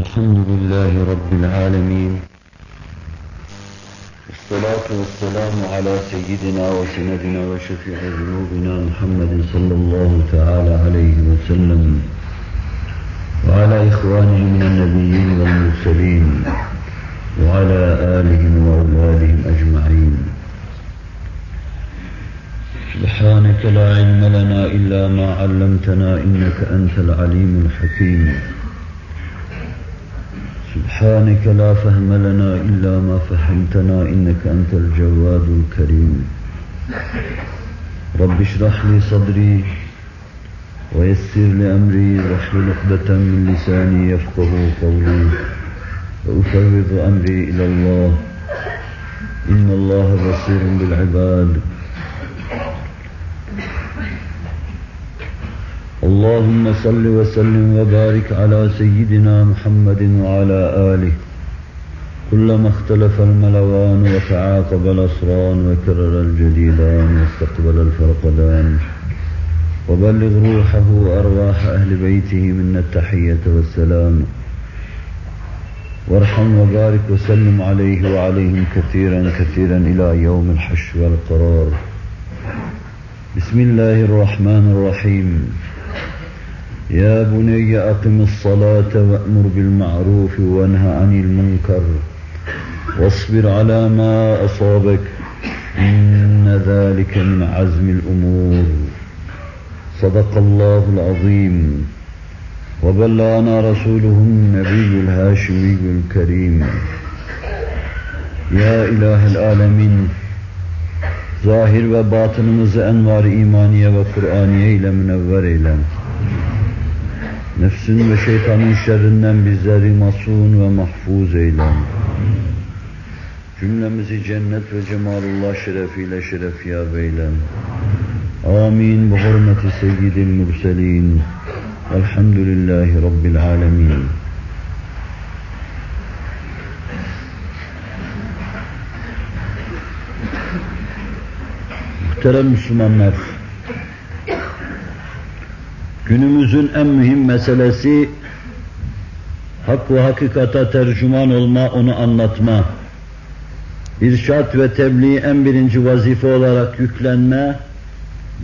الحمد لله رب العالمين. الصلاة والسلام على سيدنا وسندنا وشفيع ذنوبنا محمد صلى الله تعالى عليه وسلم. وعلى إخوانه من النبيين والمرسلين. وعلى آلهم وأولادهم أجمعين. سبحانك لا علم لنا إلا ما علمتنا إنك أنت العليم الحكيم. سبحانك لا فهم لنا إلا ما فهمتنا إنك أنت الجواد الكريم. رب اشرح لي صدري ويسر لي أمري عقدة من لساني يفقه قولي وأفوض أمري إلى الله. إن الله بصير بالعباد. اللهم صل وسلم وبارك على سيدنا محمد وعلى آله. كلما اختلف الملوان وتعاقب الأسران وكرر الجديدان واستقبل الفرقدان. وبلغ روحه وأرواح أهل بيته منا التحية والسلام. وارحم وبارك وسلم عليه وعليهم كثيرا كثيرا إلى يوم الحشر والقرار. بسم الله الرحمن الرحيم. يا بني أقم الصلاة وأمر بالمعروف وانه عن المنكر واصبر على ما أصابك إن ذلك من عزم الأمور صدق الله العظيم وبلغنا رسوله النبي الهاشمي الكريم يا إله العالمين zahir ve batınımızı envar imaniye ve Kur'aniye ile münevver. Nefsin ve şeytanın şerrinden bizleri masun ve mahfuz eyle. Cümlemizi cennet ve cemalullah şerefiyle şerefiyab eyle. Amin. Bu hürmeti seyyidil mürselin. Elhamdülillahi Rabbil alemin. Muhterem Müslümanlar, günümüzün en mühim meselesi hak ve hakikata tercüman olma, onu anlatma. İrşat ve tebliğ en birinci vazife olarak yüklenme,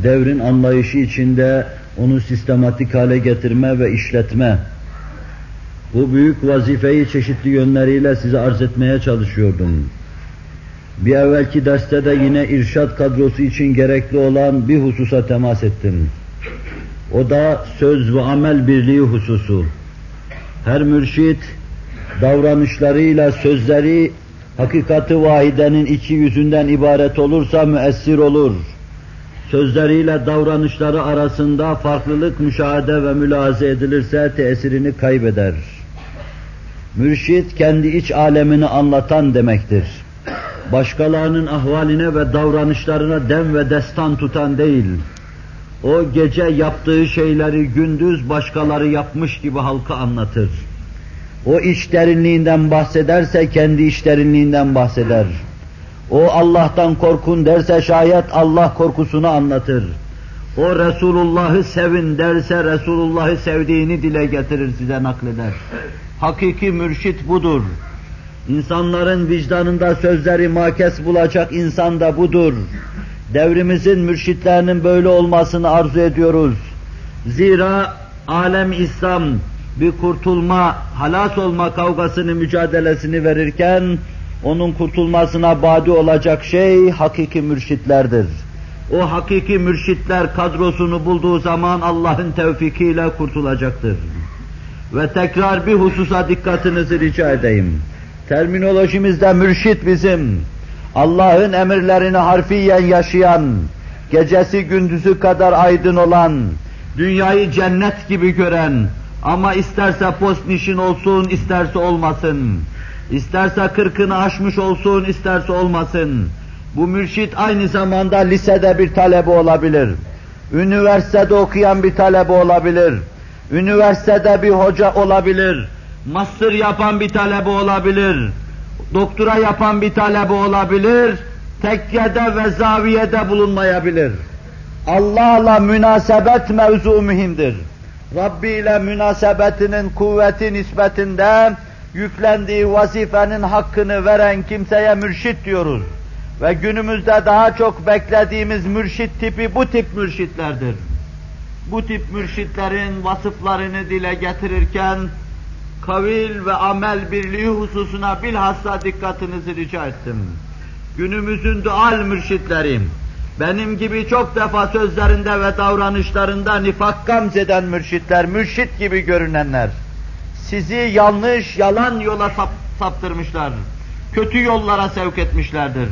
devrin anlayışı içinde onu sistematik hale getirme ve işletme. Bu büyük vazifeyi çeşitli yönleriyle size arz etmeye çalışıyordum. Bir evvelki derste de yine irşat kadrosu için gerekli olan bir hususa temas ettim. O da söz ve amel birliği hususu. Her mürşit davranışlarıyla sözleri hakikati vahidenin iki yüzünden ibaret olursa müessir olur. Sözleriyle davranışları arasında farklılık müşahede ve mülaze edilirse tesirini kaybeder. Mürşit kendi iç alemini anlatan demektir başkalarının ahvaline ve davranışlarına dem ve destan tutan değil, o gece yaptığı şeyleri gündüz başkaları yapmış gibi halka anlatır. O iç derinliğinden bahsederse kendi iç derinliğinden bahseder. O Allah'tan korkun derse şayet Allah korkusunu anlatır. O Resulullah'ı sevin derse Resulullah'ı sevdiğini dile getirir size nakleder. Hakiki mürşit budur. İnsanların vicdanında sözleri makes bulacak insan da budur. Devrimizin mürşitlerinin böyle olmasını arzu ediyoruz. Zira alem İslam bir kurtulma, halas olma kavgasını, mücadelesini verirken onun kurtulmasına badi olacak şey hakiki mürşitlerdir. O hakiki mürşitler kadrosunu bulduğu zaman Allah'ın tevfikiyle kurtulacaktır. Ve tekrar bir hususa dikkatinizi rica edeyim. Terminolojimizde mürşit bizim, Allah'ın emirlerini harfiyen yaşayan, gecesi gündüzü kadar aydın olan, dünyayı cennet gibi gören, ama isterse post nişin olsun, isterse olmasın, isterse kırkını aşmış olsun, isterse olmasın, bu mürşit aynı zamanda lisede bir talebe olabilir, üniversitede okuyan bir talebe olabilir, üniversitede bir hoca olabilir, master yapan bir talebe olabilir, doktora yapan bir talebe olabilir, tekkede ve zaviyede bulunmayabilir. Allah'la münasebet mevzu mühimdir. Rabbi ile münasebetinin kuvveti nispetinde yüklendiği vazifenin hakkını veren kimseye mürşit diyoruz. Ve günümüzde daha çok beklediğimiz mürşit tipi bu tip mürşitlerdir. Bu tip mürşitlerin vasıflarını dile getirirken kavil ve amel birliği hususuna bilhassa dikkatinizi rica ettim. Günümüzün dual mürşitlerim, benim gibi çok defa sözlerinde ve davranışlarında nifak gamzeden mürşitler, mürşit gibi görünenler, sizi yanlış, yalan yola sap, saptırmışlar. Kötü yollara sevk etmişlerdir.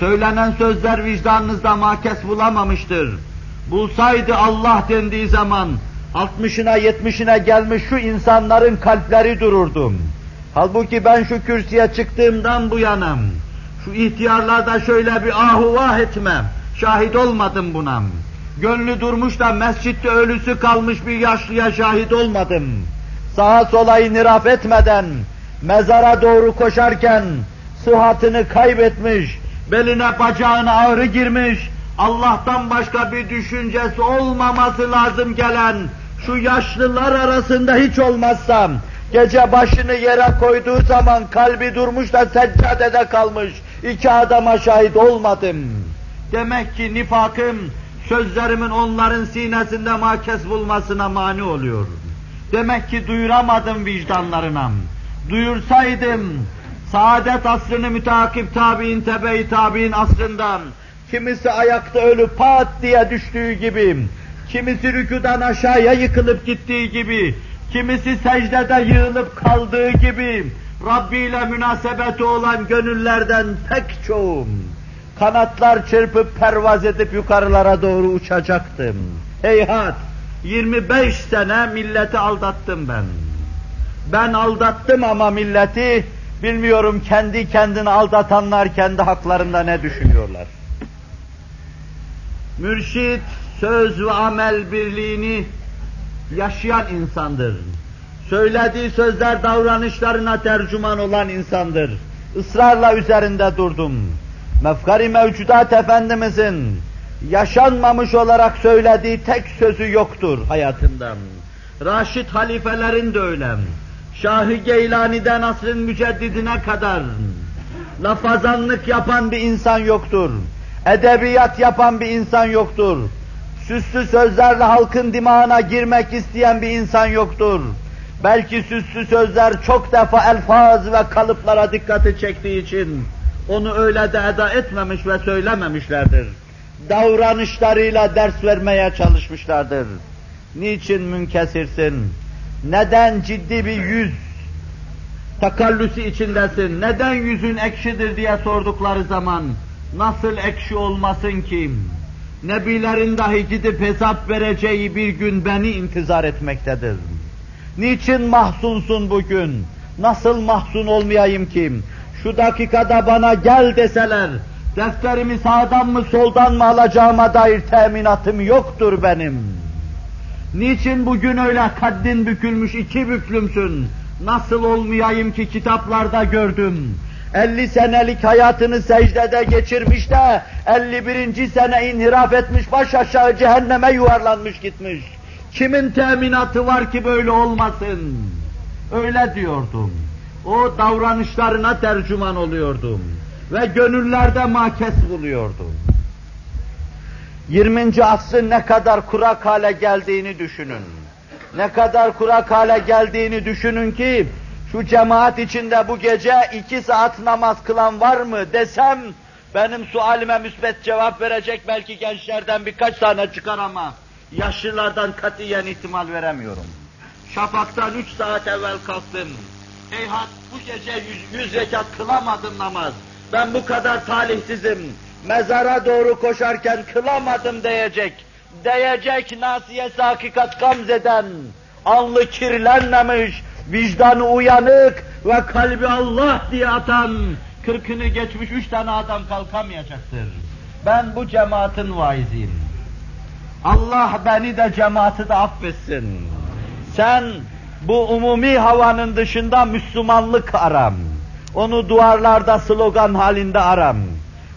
Söylenen sözler vicdanınızda makes bulamamıştır. Bulsaydı Allah dendiği zaman, 60'ına 70'ine gelmiş şu insanların kalpleri dururdum. Halbuki ben şu kürsüye çıktığımdan bu yanım. Şu ihtiyarlarda şöyle bir ahuvah etmem. Şahit olmadım buna. Gönlü durmuş da mescitte ölüsü kalmış bir yaşlıya şahit olmadım. Sağa sola iniraf etmeden, mezara doğru koşarken, sıhhatini kaybetmiş, beline bacağına ağrı girmiş, Allah'tan başka bir düşüncesi olmaması lazım gelen şu yaşlılar arasında hiç olmazsam, gece başını yere koyduğu zaman kalbi durmuş da seccadede kalmış, iki adama şahit olmadım. Demek ki nifakım, sözlerimin onların sinesinde makes bulmasına mani oluyor. Demek ki duyuramadım vicdanlarına. Duyursaydım, saadet asrını müteakip tabi'in, tebe-i tabi'in asrından, kimisi ayakta ölü pat diye düştüğü gibi, kimisi rükudan aşağıya yıkılıp gittiği gibi, kimisi secdede yığılıp kaldığı gibi, Rabbi ile münasebeti olan gönüllerden pek çoğum, kanatlar çırpıp pervaz edip yukarılara doğru uçacaktım. Heyhat, 25 sene milleti aldattım ben. Ben aldattım ama milleti, bilmiyorum kendi kendini aldatanlar kendi haklarında ne düşünüyorlar. Mürşit, söz ve amel birliğini yaşayan insandır. Söylediği sözler davranışlarına tercüman olan insandır. Israrla üzerinde durdum. Mefkari mevcudat Efendimizin yaşanmamış olarak söylediği tek sözü yoktur hayatında. Raşid halifelerin de öyle. Şah-ı Geylani'den asrın müceddidine kadar lafazanlık yapan bir insan yoktur. Edebiyat yapan bir insan yoktur. Süslü sözlerle halkın dimağına girmek isteyen bir insan yoktur. Belki süslü sözler çok defa elfaz ve kalıplara dikkati çektiği için onu öyle de eda etmemiş ve söylememişlerdir. Davranışlarıyla ders vermeye çalışmışlardır. Niçin münkesirsin? Neden ciddi bir yüz takallüsü içindesin? Neden yüzün ekşidir diye sordukları zaman nasıl ekşi olmasın ki? Nebilerin dahi gidip hesap vereceği bir gün beni intizar etmektedir. Niçin mahzunsun bugün? Nasıl mahzun olmayayım ki? Şu dakikada bana gel deseler, defterimi sağdan mı soldan mı alacağıma dair teminatım yoktur benim. Niçin bugün öyle kaddin bükülmüş iki büklümsün? Nasıl olmayayım ki kitaplarda gördüm. 50 senelik hayatını secdede geçirmiş de 51. sene inhiraf etmiş baş aşağı cehenneme yuvarlanmış gitmiş. Kimin teminatı var ki böyle olmasın? Öyle diyordum. O davranışlarına tercüman oluyordum. Ve gönüllerde makes buluyordum. 20. asrın ne kadar kurak hale geldiğini düşünün. Ne kadar kurak hale geldiğini düşünün ki şu cemaat içinde bu gece iki saat namaz kılan var mı desem benim sualime müsbet cevap verecek belki gençlerden birkaç tane çıkar ama yaşlılardan katiyen ihtimal veremiyorum. Şafaktan üç saat evvel kalktım. Eyhat bu gece yüz, yüz rekat kılamadım namaz. Ben bu kadar talihsizim. Mezara doğru koşarken kılamadım diyecek. Diyecek nasiyesi hakikat gamzeden, alnı kirlenmemiş, vicdanı uyanık ve kalbi Allah diye atan, kırkını geçmiş üç tane adam kalkamayacaktır. Ben bu cemaatin vaiziyim. Allah beni de cemaati de affetsin. Sen bu umumi havanın dışında Müslümanlık aram. Onu duvarlarda slogan halinde aram.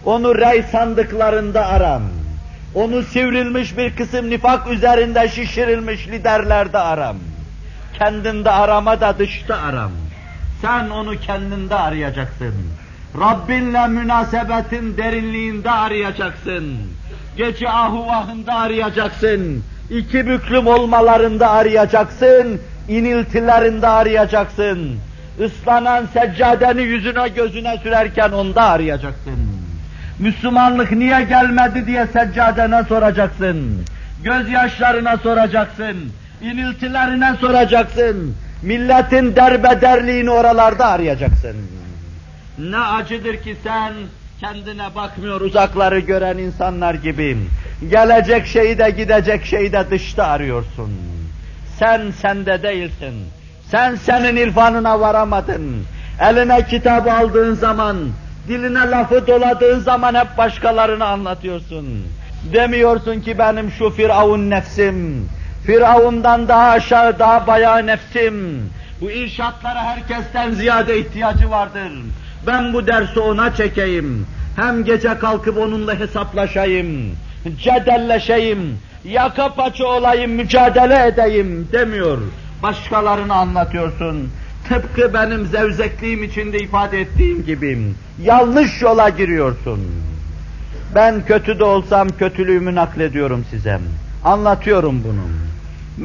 Onu rey sandıklarında aram. Onu sivrilmiş bir kısım nifak üzerinde şişirilmiş liderlerde aram. Kendinde arama da dışta aram. Sen onu kendinde arayacaksın. Rabbinle münasebetin derinliğinde arayacaksın. Gece ahuvahında arayacaksın. İki büklüm olmalarında arayacaksın. iniltilerinde arayacaksın. Islanan seccadeni yüzüne gözüne sürerken onda arayacaksın. Müslümanlık niye gelmedi diye seccadene soracaksın. Gözyaşlarına soracaksın. İniltilerine soracaksın. Milletin derbederliğini oralarda arayacaksın. Ne acıdır ki sen kendine bakmıyor uzakları gören insanlar gibi. Gelecek şeyi de gidecek şeyi de dışta arıyorsun. Sen sende değilsin. Sen senin irfanına varamadın. Eline kitap aldığın zaman, diline lafı doladığın zaman hep başkalarını anlatıyorsun. Demiyorsun ki benim şu Firavun nefsim, Firavundan daha aşağı, daha bayağı nefsim. Bu irşatlara herkesten ziyade ihtiyacı vardır. Ben bu dersi ona çekeyim. Hem gece kalkıp onunla hesaplaşayım, cedelleşeyim, yaka paça olayım, mücadele edeyim demiyor. Başkalarını anlatıyorsun. Tıpkı benim zevzekliğim içinde ifade ettiğim gibi. Yanlış yola giriyorsun. Ben kötü de olsam kötülüğümü naklediyorum size. Anlatıyorum bunu.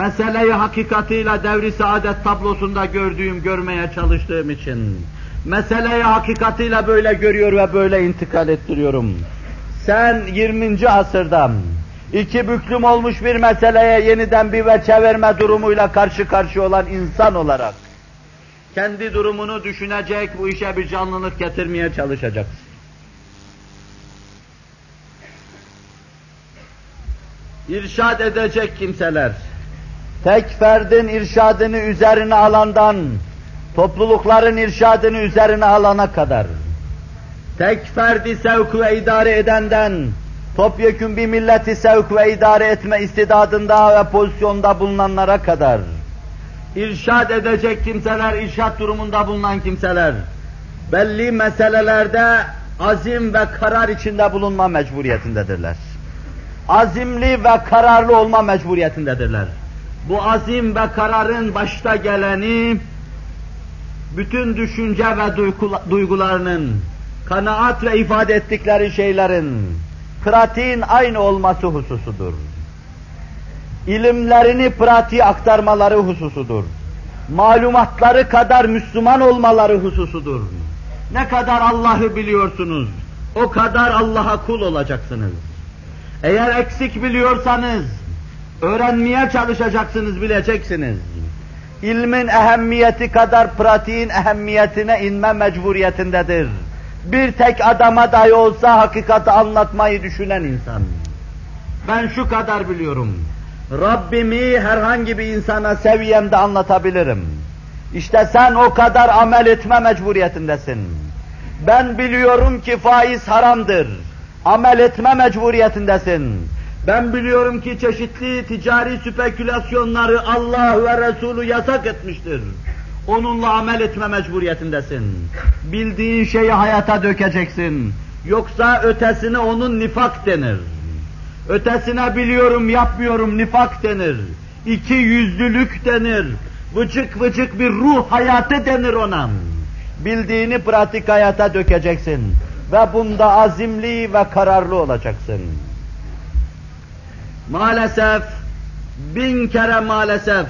Meseleyi hakikatiyle devri saadet tablosunda gördüğüm, görmeye çalıştığım için. Meseleyi hakikatiyle böyle görüyor ve böyle intikal ettiriyorum. Sen 20. asırda iki büklüm olmuş bir meseleye yeniden bir ve çevirme durumuyla karşı karşıya olan insan olarak kendi durumunu düşünecek, bu işe bir canlılık getirmeye çalışacaksın. İrşad edecek kimseler, tek ferdin irşadını üzerine alandan, toplulukların irşadını üzerine alana kadar, tek ferdi sevk ve idare edenden, topyekun bir milleti sevk ve idare etme istidadında ve pozisyonda bulunanlara kadar, irşad edecek kimseler, irşad durumunda bulunan kimseler, belli meselelerde azim ve karar içinde bulunma mecburiyetindedirler. Azimli ve kararlı olma mecburiyetindedirler. Bu azim ve kararın başta geleni, bütün düşünce ve duygularının, kanaat ve ifade ettikleri şeylerin, pratiğin aynı olması hususudur. İlimlerini pratiğe aktarmaları hususudur. Malumatları kadar Müslüman olmaları hususudur. Ne kadar Allah'ı biliyorsunuz, o kadar Allah'a kul olacaksınız. Eğer eksik biliyorsanız, öğrenmeye çalışacaksınız, bileceksiniz. İlmin ehemmiyeti kadar pratiğin ehemmiyetine inme mecburiyetindedir. Bir tek adama dahi olsa hakikati anlatmayı düşünen insan. Ben şu kadar biliyorum. Rabbimi herhangi bir insana seviyemde anlatabilirim. İşte sen o kadar amel etme mecburiyetindesin. Ben biliyorum ki faiz haramdır. Amel etme mecburiyetindesin. Ben biliyorum ki çeşitli ticari spekülasyonları Allah ve Resulü yasak etmiştir. Onunla amel etme mecburiyetindesin. Bildiğin şeyi hayata dökeceksin. Yoksa ötesine onun nifak denir. Ötesine biliyorum yapmıyorum nifak denir. İki yüzlülük denir. Vıcık vıcık bir ruh hayatı denir ona. Bildiğini pratik hayata dökeceksin. Ve bunda azimli ve kararlı olacaksın. Maalesef, bin kere maalesef,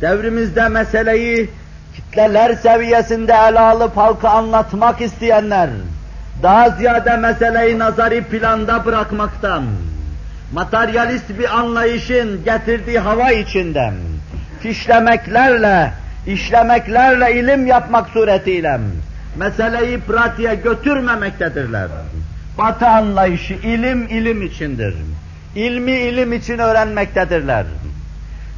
devrimizde meseleyi kitleler seviyesinde ele alıp halka anlatmak isteyenler, daha ziyade meseleyi nazari planda bırakmaktan, materyalist bir anlayışın getirdiği hava içinde, fişlemeklerle, işlemeklerle ilim yapmak suretiyle, meseleyi pratiğe götürmemektedirler. Batı anlayışı ilim ilim içindir. İlmi ilim için öğrenmektedirler.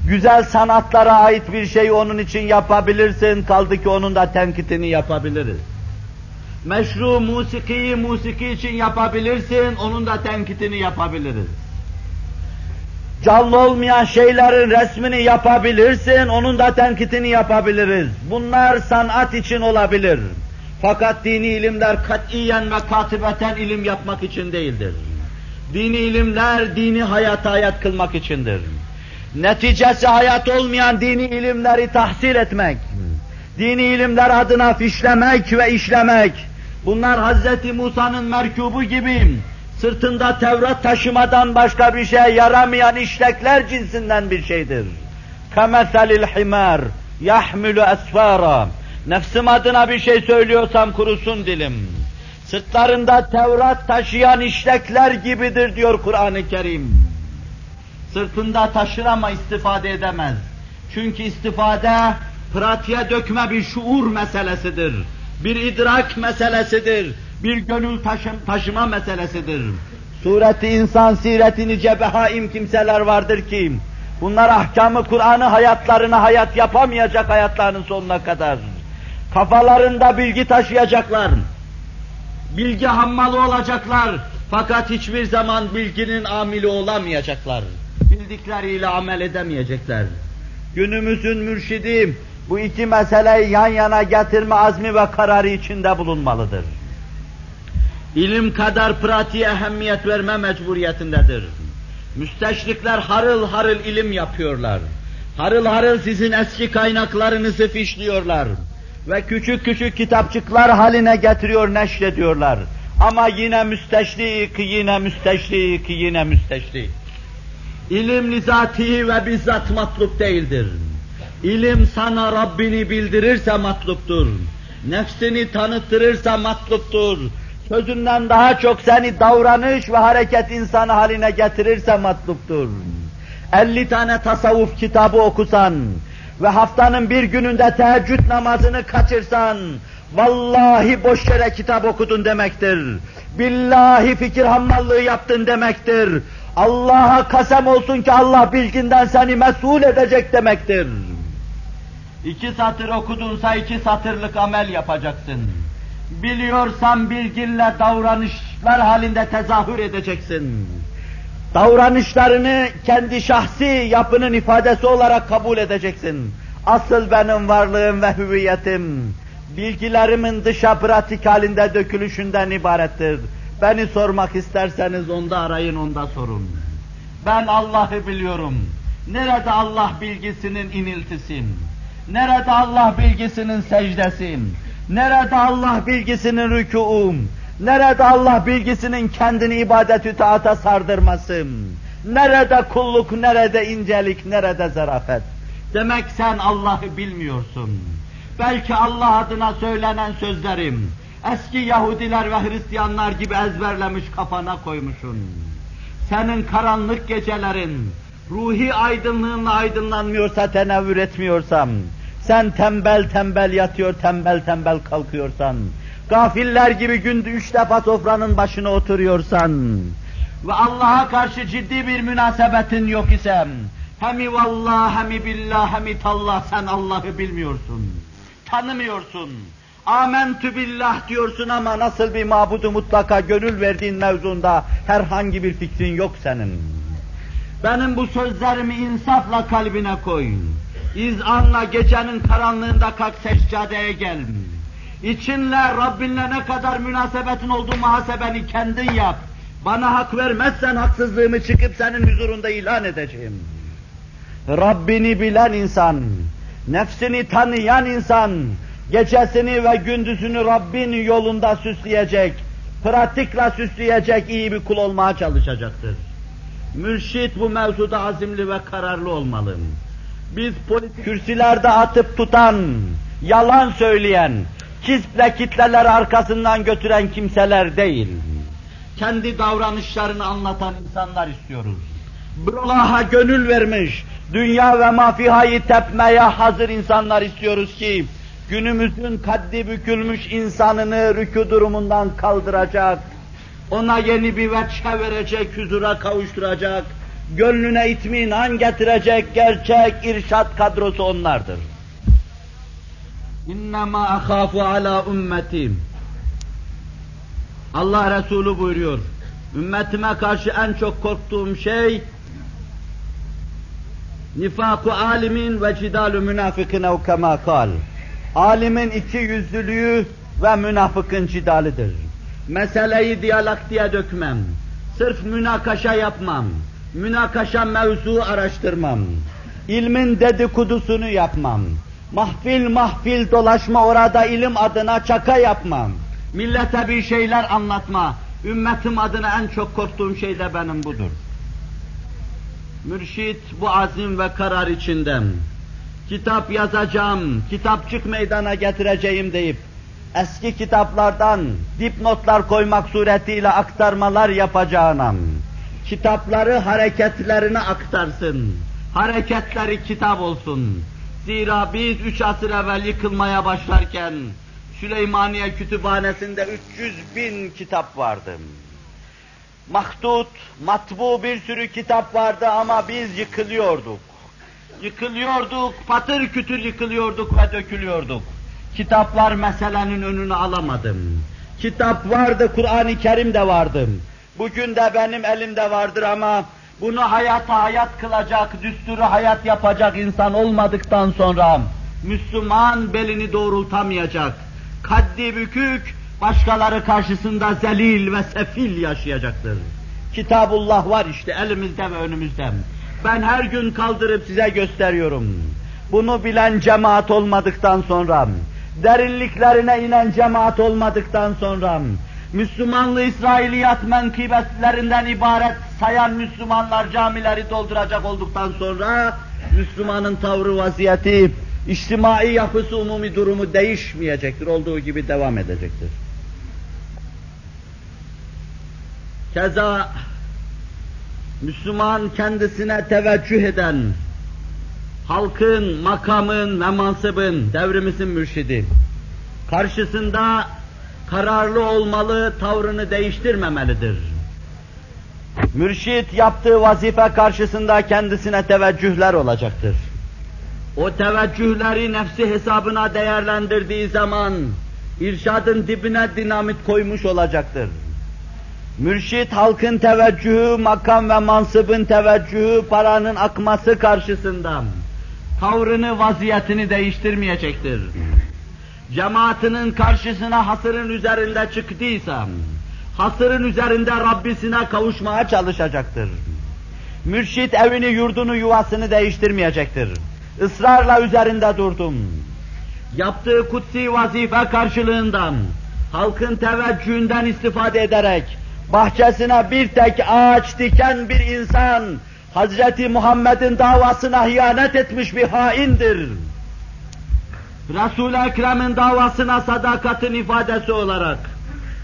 Güzel sanatlara ait bir şeyi onun için yapabilirsin, kaldı ki onun da tenkitini yapabiliriz. Meşru musikiyi musiki için yapabilirsin, onun da tenkitini yapabiliriz. Canlı olmayan şeylerin resmini yapabilirsin, onun da tenkitini yapabiliriz. Bunlar sanat için olabilir. Fakat dini ilimler katiyen ve katibeten ilim yapmak için değildir. Dini ilimler, dini hayata hayat kılmak içindir. Neticesi hayat olmayan dini ilimleri tahsil etmek, dini ilimler adına fişlemek ve işlemek, bunlar Hz. Musa'nın merkubu gibi sırtında Tevrat taşımadan başka bir şey yaramayan işlekler cinsinden bir şeydir. كَمَثَلِ الْحِمَارِ يَحْمِلُ أَسْفَارًا Nefsim adına bir şey söylüyorsam kurusun dilim. Sırtlarında Tevrat taşıyan işlekler gibidir diyor Kur'an-ı Kerim. Sırtında taşır ama istifade edemez. Çünkü istifade pratiğe dökme bir şuur meselesidir. Bir idrak meselesidir. Bir gönül taşım, taşıma meselesidir. Sureti insan sireti nice behaim kimseler vardır ki bunlar ahkamı Kur'an'ı hayatlarına hayat yapamayacak hayatlarının sonuna kadar. Kafalarında bilgi taşıyacaklar. Bilgi hammalı olacaklar. Fakat hiçbir zaman bilginin amili olamayacaklar. Bildikleriyle amel edemeyecekler. Günümüzün mürşidi bu iki meseleyi yan yana getirme azmi ve kararı içinde bulunmalıdır. İlim kadar pratiğe ehemmiyet verme mecburiyetindedir. Müsteşrikler harıl harıl ilim yapıyorlar. Harıl harıl sizin eski kaynaklarınızı fişliyorlar ve küçük küçük kitapçıklar haline getiriyor, neşrediyorlar. Ama yine müsteşrik, yine müsteşrik, yine müsteşrik. İlim nizati ve bizzat matluk değildir. İlim sana Rabbini bildirirse matluptur. Nefsini tanıttırırsa matluptur. Sözünden daha çok seni davranış ve hareket insanı haline getirirse matluptur. 50 tane tasavvuf kitabı okusan, ve haftanın bir gününde teheccüd namazını kaçırsan, vallahi boş yere kitap okudun demektir. Billahi fikir hammallığı yaptın demektir. Allah'a kasem olsun ki Allah bilginden seni mesul edecek demektir. İki satır okudunsa iki satırlık amel yapacaksın. Biliyorsan bilginle davranışlar halinde tezahür edeceksin davranışlarını kendi şahsi yapının ifadesi olarak kabul edeceksin. Asıl benim varlığım ve hüviyetim, bilgilerimin dışa pratik halinde dökülüşünden ibarettir. Beni sormak isterseniz onda arayın, onda sorun. Ben Allah'ı biliyorum. Nerede Allah bilgisinin iniltisim? Nerede Allah bilgisinin secdesim? Nerede Allah bilgisinin rükûum? Nerede Allah bilgisinin kendini ibadet-ü taata sardırması? Nerede kulluk, nerede incelik, nerede zarafet? Demek sen Allah'ı bilmiyorsun. Belki Allah adına söylenen sözlerim, eski Yahudiler ve Hristiyanlar gibi ezberlemiş kafana koymuşsun. Senin karanlık gecelerin, ruhi aydınlığınla aydınlanmıyorsa, tenevvür etmiyorsam, sen tembel tembel yatıyor, tembel tembel kalkıyorsan, gafiller gibi günde üç defa sofranın başına oturuyorsan ve Allah'a karşı ciddi bir münasebetin yok isem, hemi vallah, hemi billah, hemi tallah sen Allah'ı bilmiyorsun, tanımıyorsun. Amentü billah diyorsun ama nasıl bir mabudu mutlaka gönül verdiğin mevzunda herhangi bir fikrin yok senin. Benim bu sözlerimi insafla kalbine koy. İzanla gecenin karanlığında kalk seccadeye gel. İçinle Rabbinle ne kadar münasebetin olduğu muhasebeni kendin yap. Bana hak vermezsen haksızlığımı çıkıp senin huzurunda ilan edeceğim. Rabbini bilen insan, nefsini tanıyan insan, gecesini ve gündüzünü Rabbin yolunda süsleyecek, pratikle süsleyecek iyi bir kul olmaya çalışacaktır. Mürşit bu mevzuda azimli ve kararlı olmalı. Biz politik kürsülerde atıp tutan, yalan söyleyen, kisple kitleler arkasından götüren kimseler değil. Kendi davranışlarını anlatan insanlar istiyoruz. Allah'a gönül vermiş, dünya ve mafihayı tepmeye hazır insanlar istiyoruz ki, günümüzün kaddi bükülmüş insanını rükû durumundan kaldıracak, ona yeni bir veçhe verecek, huzura kavuşturacak, gönlüne itminan getirecek gerçek irşat kadrosu onlardır. İnnemâ ahâfu alâ ümmetim. Allah Resulü buyuruyor. Ümmetime karşı en çok korktuğum şey nifaku alimin ve cidalu münafıkın ev kema kal. Alimin iki yüzlülüğü ve münafıkın cidalidir. Meseleyi diyalaktiğe dökmem. Sırf münakaşa yapmam. Münakaşa mevzu araştırmam. İlmin dedikodusunu yapmam. Mahfil mahfil dolaşma orada ilim adına çaka yapmam. Millete bir şeyler anlatma. Ümmetim adına en çok korktuğum şey de benim budur. Mürşit bu azim ve karar içindem. Kitap yazacağım, kitapçık meydana getireceğim deyip eski kitaplardan dipnotlar koymak suretiyle aktarmalar yapacağına, kitapları hareketlerine aktarsın, hareketleri kitap olsun. Zira biz üç asır evvel yıkılmaya başlarken Süleymaniye Kütüphanesi'nde 300 bin kitap vardı. Mahdut, matbu bir sürü kitap vardı ama biz yıkılıyorduk. Yıkılıyorduk, patır kütür yıkılıyorduk ve dökülüyorduk. Kitaplar meselenin önünü alamadım. Kitap vardı, Kur'an-ı Kerim de vardı. Bugün de benim elimde vardır ama bunu hayata hayat kılacak, düsturu hayat yapacak insan olmadıktan sonra Müslüman belini doğrultamayacak. Kaddi bükük, başkaları karşısında zelil ve sefil yaşayacaktır. Kitabullah var işte elimizde ve önümüzde. Ben her gün kaldırıp size gösteriyorum. Bunu bilen cemaat olmadıktan sonra, derinliklerine inen cemaat olmadıktan sonra, Müslümanlığı İsrailiyat menkıbetlerinden ibaret sayan Müslümanlar camileri dolduracak olduktan sonra, Müslümanın tavrı vaziyeti, içtimai yapısı, umumi durumu değişmeyecektir, olduğu gibi devam edecektir. Keza Müslüman kendisine teveccüh eden, halkın, makamın ve mansıbın, devrimizin mürşidi, karşısında kararlı olmalı, tavrını değiştirmemelidir. Mürşit yaptığı vazife karşısında kendisine teveccühler olacaktır. O teveccühleri nefsi hesabına değerlendirdiği zaman, irşadın dibine dinamit koymuş olacaktır. Mürşit halkın teveccühü, makam ve mansıbın teveccühü, paranın akması karşısında tavrını, vaziyetini değiştirmeyecektir. Cemaatinin karşısına hasırın üzerinde çıktıysa, hasırın üzerinde Rabbisine kavuşmaya çalışacaktır. Mürşit evini, yurdunu, yuvasını değiştirmeyecektir. Israrla üzerinde durdum. Yaptığı kutsi vazife karşılığından, halkın teveccühünden istifade ederek, bahçesine bir tek ağaç diken bir insan, Hazreti Muhammed'in davasına hıyanet etmiş bir haindir. Resul-i Ekrem'in davasına sadakatin ifadesi olarak,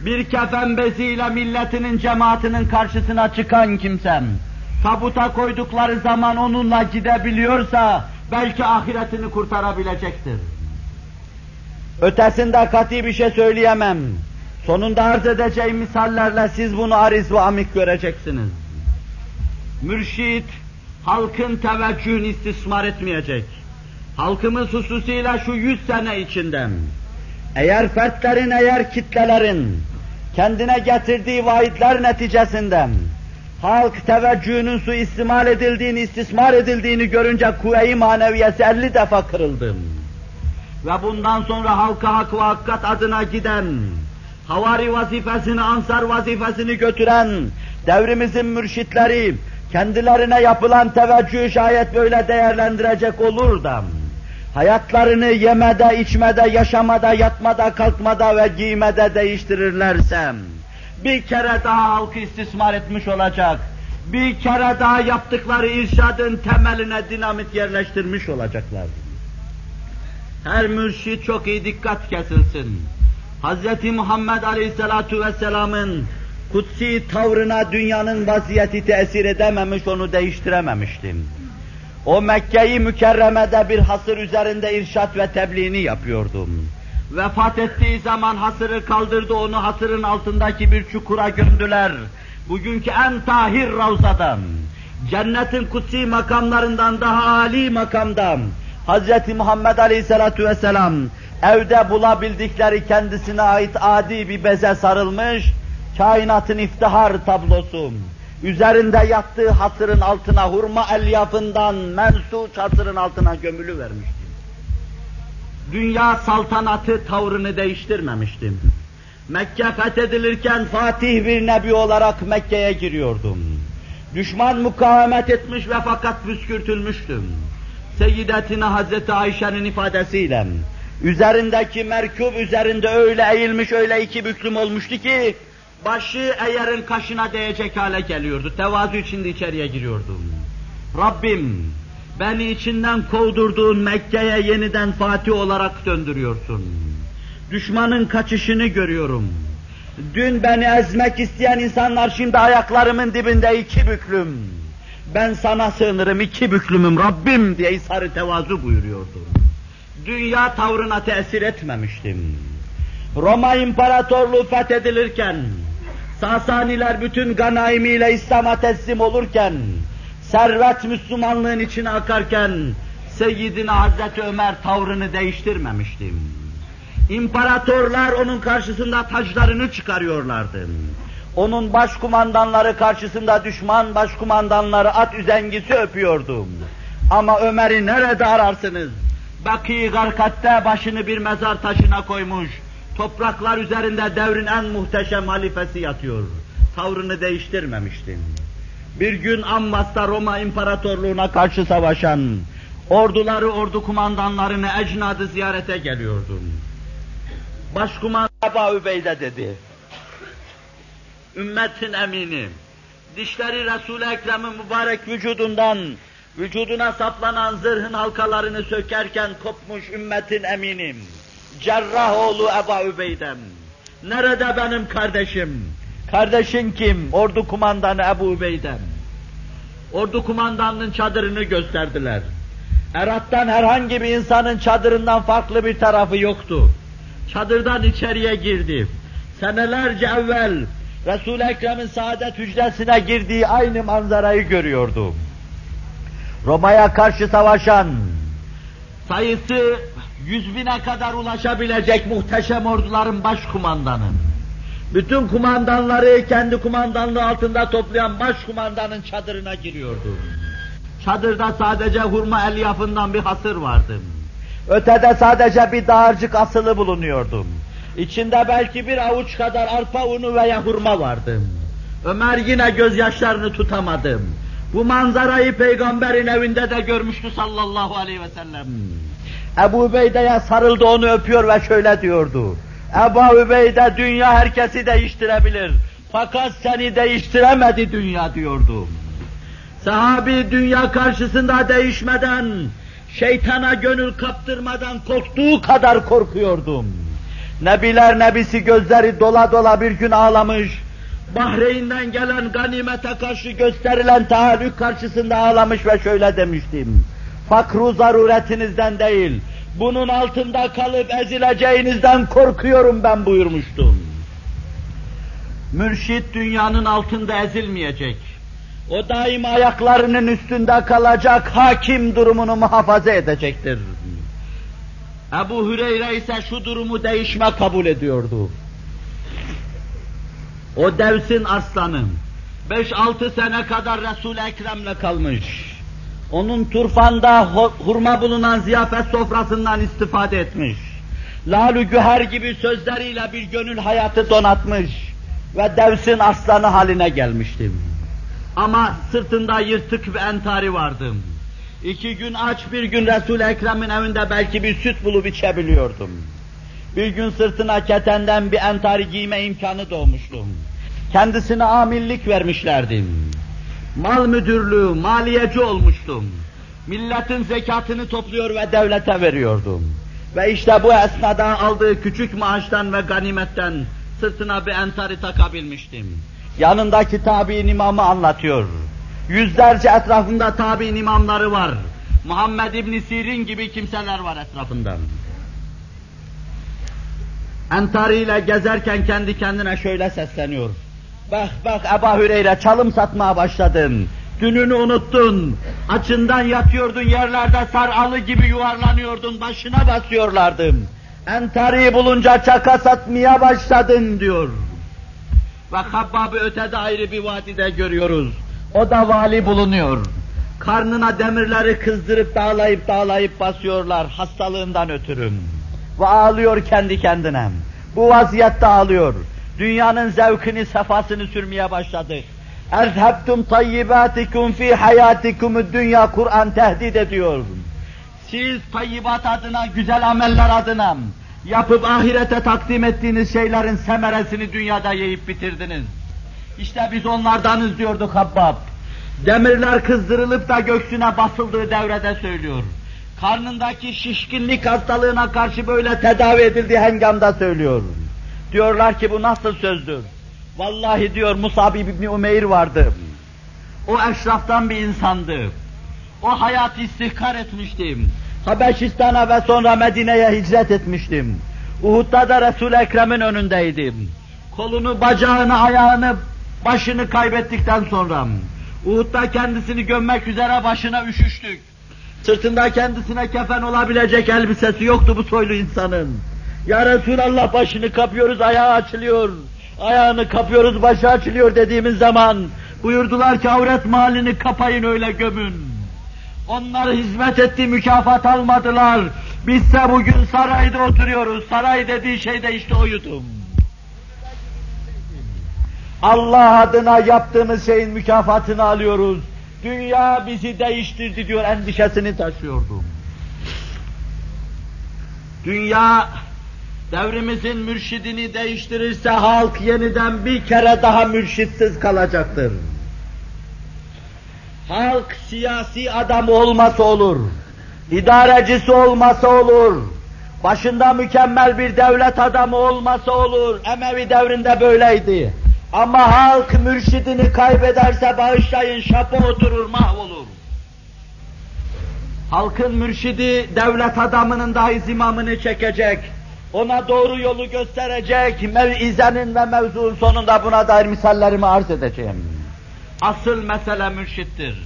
bir kefen beziyle milletinin, cemaatinin karşısına çıkan kimsem, tabuta koydukları zaman onunla gidebiliyorsa, belki ahiretini kurtarabilecektir. Ötesinde kati bir şey söyleyemem. Sonunda arz edeceğim misallerle siz bunu ariz ve amik göreceksiniz. Mürşit, halkın teveccühünü istismar etmeyecek. Halkımız hususuyla şu yüz sene içinden, eğer fertlerin, eğer kitlelerin kendine getirdiği vaidler neticesinde halk teveccühünün su istimal edildiğini, istismar edildiğini görünce kuvve-i maneviyesi elli defa kırıldı. Ve bundan sonra halka hak ve hakkat adına giden, havari vazifesini, ansar vazifesini götüren devrimizin mürşitleri kendilerine yapılan teveccüh şayet böyle değerlendirecek olur da hayatlarını yemede, içmede, yaşamada, yatmada, kalkmada ve giymede değiştirirlerse bir kere daha halkı istismar etmiş olacak. Bir kere daha yaptıkları irşadın temeline dinamit yerleştirmiş olacaklar. Her mürşit çok iyi dikkat kesilsin. Hz. Muhammed Aleyhisselatu Vesselam'ın kutsi tavrına dünyanın vaziyeti tesir edememiş, onu değiştirememiştim. O Mekke'yi mükerremede bir hasır üzerinde irşat ve tebliğini yapıyordum. Vefat ettiği zaman hasırı kaldırdı, onu hasırın altındaki bir çukura gömdüler. Bugünkü en tahir ravzadan, cennetin kutsi makamlarından daha âli makamdan, Hz. Muhammed Aleyhisselatu Vesselam evde bulabildikleri kendisine ait adi bir beze sarılmış, kainatın iftihar tablosu, üzerinde yattığı hasırın altına hurma elyafından mensuç hasırın altına gömülü vermiştim. Dünya saltanatı tavrını değiştirmemiştim. Mekke fethedilirken Fatih bir nebi olarak Mekke'ye giriyordum. Düşman mukavemet etmiş ve fakat püskürtülmüştüm. Seyyidetina Hazreti Ayşe'nin ifadesiyle üzerindeki merkub üzerinde öyle eğilmiş, öyle iki büklüm olmuştu ki başı eğerin kaşına değecek hale geliyordu. Tevazu içinde içeriye giriyordum. Rabbim beni içinden kovdurduğun Mekke'ye yeniden Fatih olarak döndürüyorsun. Düşmanın kaçışını görüyorum. Dün beni ezmek isteyen insanlar şimdi ayaklarımın dibinde iki büklüm. Ben sana sığınırım iki büklümüm Rabbim diye isarı tevazu buyuruyordu. Dünya tavrına tesir etmemiştim. Roma İmparatorluğu fethedilirken, Sasaniler bütün ganaimiyle İslam'a teslim olurken, servet Müslümanlığın içine akarken, Seyyidina Hazreti Ömer tavrını değiştirmemiştim. İmparatorlar onun karşısında taclarını çıkarıyorlardı. Onun başkumandanları karşısında düşman başkumandanları at üzengisi öpüyordu. Ama Ömer'i nerede ararsınız? Baki Garkat'ta başını bir mezar taşına koymuş. Topraklar üzerinde devrin en muhteşem halifesi yatıyor. Tavrını değiştirmemiştim. Bir gün Ammas'ta Roma İmparatorluğu'na karşı savaşan orduları, ordu kumandanlarını ecnadı ziyarete geliyordum. Başkuman Ebu Übeyde dedi. Ümmetin emini, dişleri Resul-i Ekrem'in mübarek vücudundan, vücuduna saplanan zırhın halkalarını sökerken kopmuş ümmetin eminim. Cerrahoğlu Ebu Übeydem. Nerede benim kardeşim? Kardeşin kim? Ordu kumandanı Ebu Übeydem. Ordu kumandanının çadırını gösterdiler. Erat'tan herhangi bir insanın çadırından farklı bir tarafı yoktu. Çadırdan içeriye girdi. Senelerce evvel Resul-i Ekrem'in saadet hücresine girdiği aynı manzarayı görüyordu. Roma'ya karşı savaşan, sayısı yüz bine kadar ulaşabilecek muhteşem orduların başkumandanı, bütün kumandanları kendi kumandanlığı altında toplayan başkumandanın çadırına giriyordu. Çadırda sadece hurma elyafından bir hasır vardı. Ötede sadece bir dağarcık asılı bulunuyordu. İçinde belki bir avuç kadar arpa unu veya hurma vardı. Ömer yine gözyaşlarını tutamadı. Bu manzarayı peygamberin evinde de görmüştü sallallahu aleyhi ve sellem. Ebu Übeyde'ye sarıldı onu öpüyor ve şöyle diyordu. Ebu Übeyde dünya herkesi değiştirebilir. Fakat seni değiştiremedi dünya diyordu. Sahabi dünya karşısında değişmeden, şeytana gönül kaptırmadan korktuğu kadar korkuyordum. Nebiler nebisi gözleri dola dola bir gün ağlamış, Bahreyn'den gelen ganimete karşı gösterilen tahallük karşısında ağlamış ve şöyle demiştim. Fakru zaruretinizden değil, bunun altında kalıp ezileceğinizden korkuyorum ben buyurmuştum. Mürşit dünyanın altında ezilmeyecek. O daim ayaklarının üstünde kalacak, hakim durumunu muhafaza edecektir. Ebu Hüreyre ise şu durumu değişme kabul ediyordu. O devsin aslanı, beş altı sene kadar Resul-i Ekrem'le kalmış. Onun turfanda hurma bulunan ziyafet sofrasından istifade etmiş. Lalü güher gibi sözleriyle bir gönül hayatı donatmış ve devsin aslanı haline gelmiştim. Ama sırtında yırtık ve entari vardım. İki gün aç, bir gün Resul-i Ekrem'in evinde belki bir süt bulup içebiliyordum. Bir gün sırtına ketenden bir entari giyme imkanı doğmuştum. Kendisine amillik vermişlerdim. Mal müdürlüğü, maliyeci olmuştum. Milletin zekatını topluyor ve devlete veriyordum. Ve işte bu esnada aldığı küçük maaştan ve ganimetten sırtına bir entari takabilmiştim. Yanındaki tabi'in imamı anlatıyor. Yüzlerce etrafında tabi'in imamları var. Muhammed İbn Sirin gibi kimseler var etrafında. Entari ile gezerken kendi kendine şöyle sesleniyor. Bak bak Eba Hüreyre çalım satmaya başladın. Dününü unuttun. Açından yatıyordun yerlerde saralı gibi yuvarlanıyordun. Başına basıyorlardım. Entari bulunca çaka satmaya başladın diyor. Ve Habbab'ı ötede ayrı bir vadide görüyoruz. O da vali bulunuyor. Karnına demirleri kızdırıp dağlayıp dağlayıp basıyorlar hastalığından ötürü. Ve ağlıyor kendi kendine. Bu vaziyette alıyor. Dünyanın zevkini, sefasını sürmeye başladık. اَذْهَبْتُمْ طَيِّبَاتِكُمْ ف۪ي حَيَاتِكُمُ Dünya Kur'an tehdit ediyor. Siz tayyibat adına, güzel ameller adına yapıp ahirete takdim ettiğiniz şeylerin semeresini dünyada yiyip bitirdiniz. İşte biz onlardanız diyorduk Habbab. Demirler kızdırılıp da göksüne basıldığı devrede söylüyor. Karnındaki şişkinlik hastalığına karşı böyle tedavi edildiği hengamda söylüyor. Diyorlar ki bu nasıl sözdür? Vallahi diyor Musab İbni Umeyr vardı. O eşraftan bir insandı. O hayat istihkar etmiştim. Habeşistan'a ve sonra Medine'ye hicret etmiştim. Uhud'da da Resul-i Ekrem'in önündeydim. Kolunu, bacağını, ayağını, başını kaybettikten sonra Uhud'da kendisini gömmek üzere başına üşüştük. Sırtında kendisine kefen olabilecek elbisesi yoktu bu soylu insanın. Ya Resulallah başını kapıyoruz, ayağı açılıyor. Ayağını kapıyoruz, başı açılıyor dediğimiz zaman buyurdular ki avret malini kapayın öyle gömün. Onlar hizmet etti, mükafat almadılar. Bizse bugün sarayda oturuyoruz. Saray dediği şey de işte o yudum. Allah adına yaptığımız şeyin mükafatını alıyoruz. Dünya bizi değiştirdi diyor, endişesini taşıyordum. Dünya devrimizin mürşidini değiştirirse halk yeniden bir kere daha mürşitsiz kalacaktır. Halk siyasi adam olmasa olur, idarecisi olmasa olur, başında mükemmel bir devlet adamı olmasa olur, Emevi devrinde böyleydi. Ama halk mürşidini kaybederse bağışlayın şapa oturur mahvolur. Halkın mürşidi devlet adamının dahi zimamını çekecek. Ona doğru yolu gösterecek. Mev'izenin ve mevzuun sonunda buna dair misallerimi arz edeceğim. Asıl mesele mürşittir.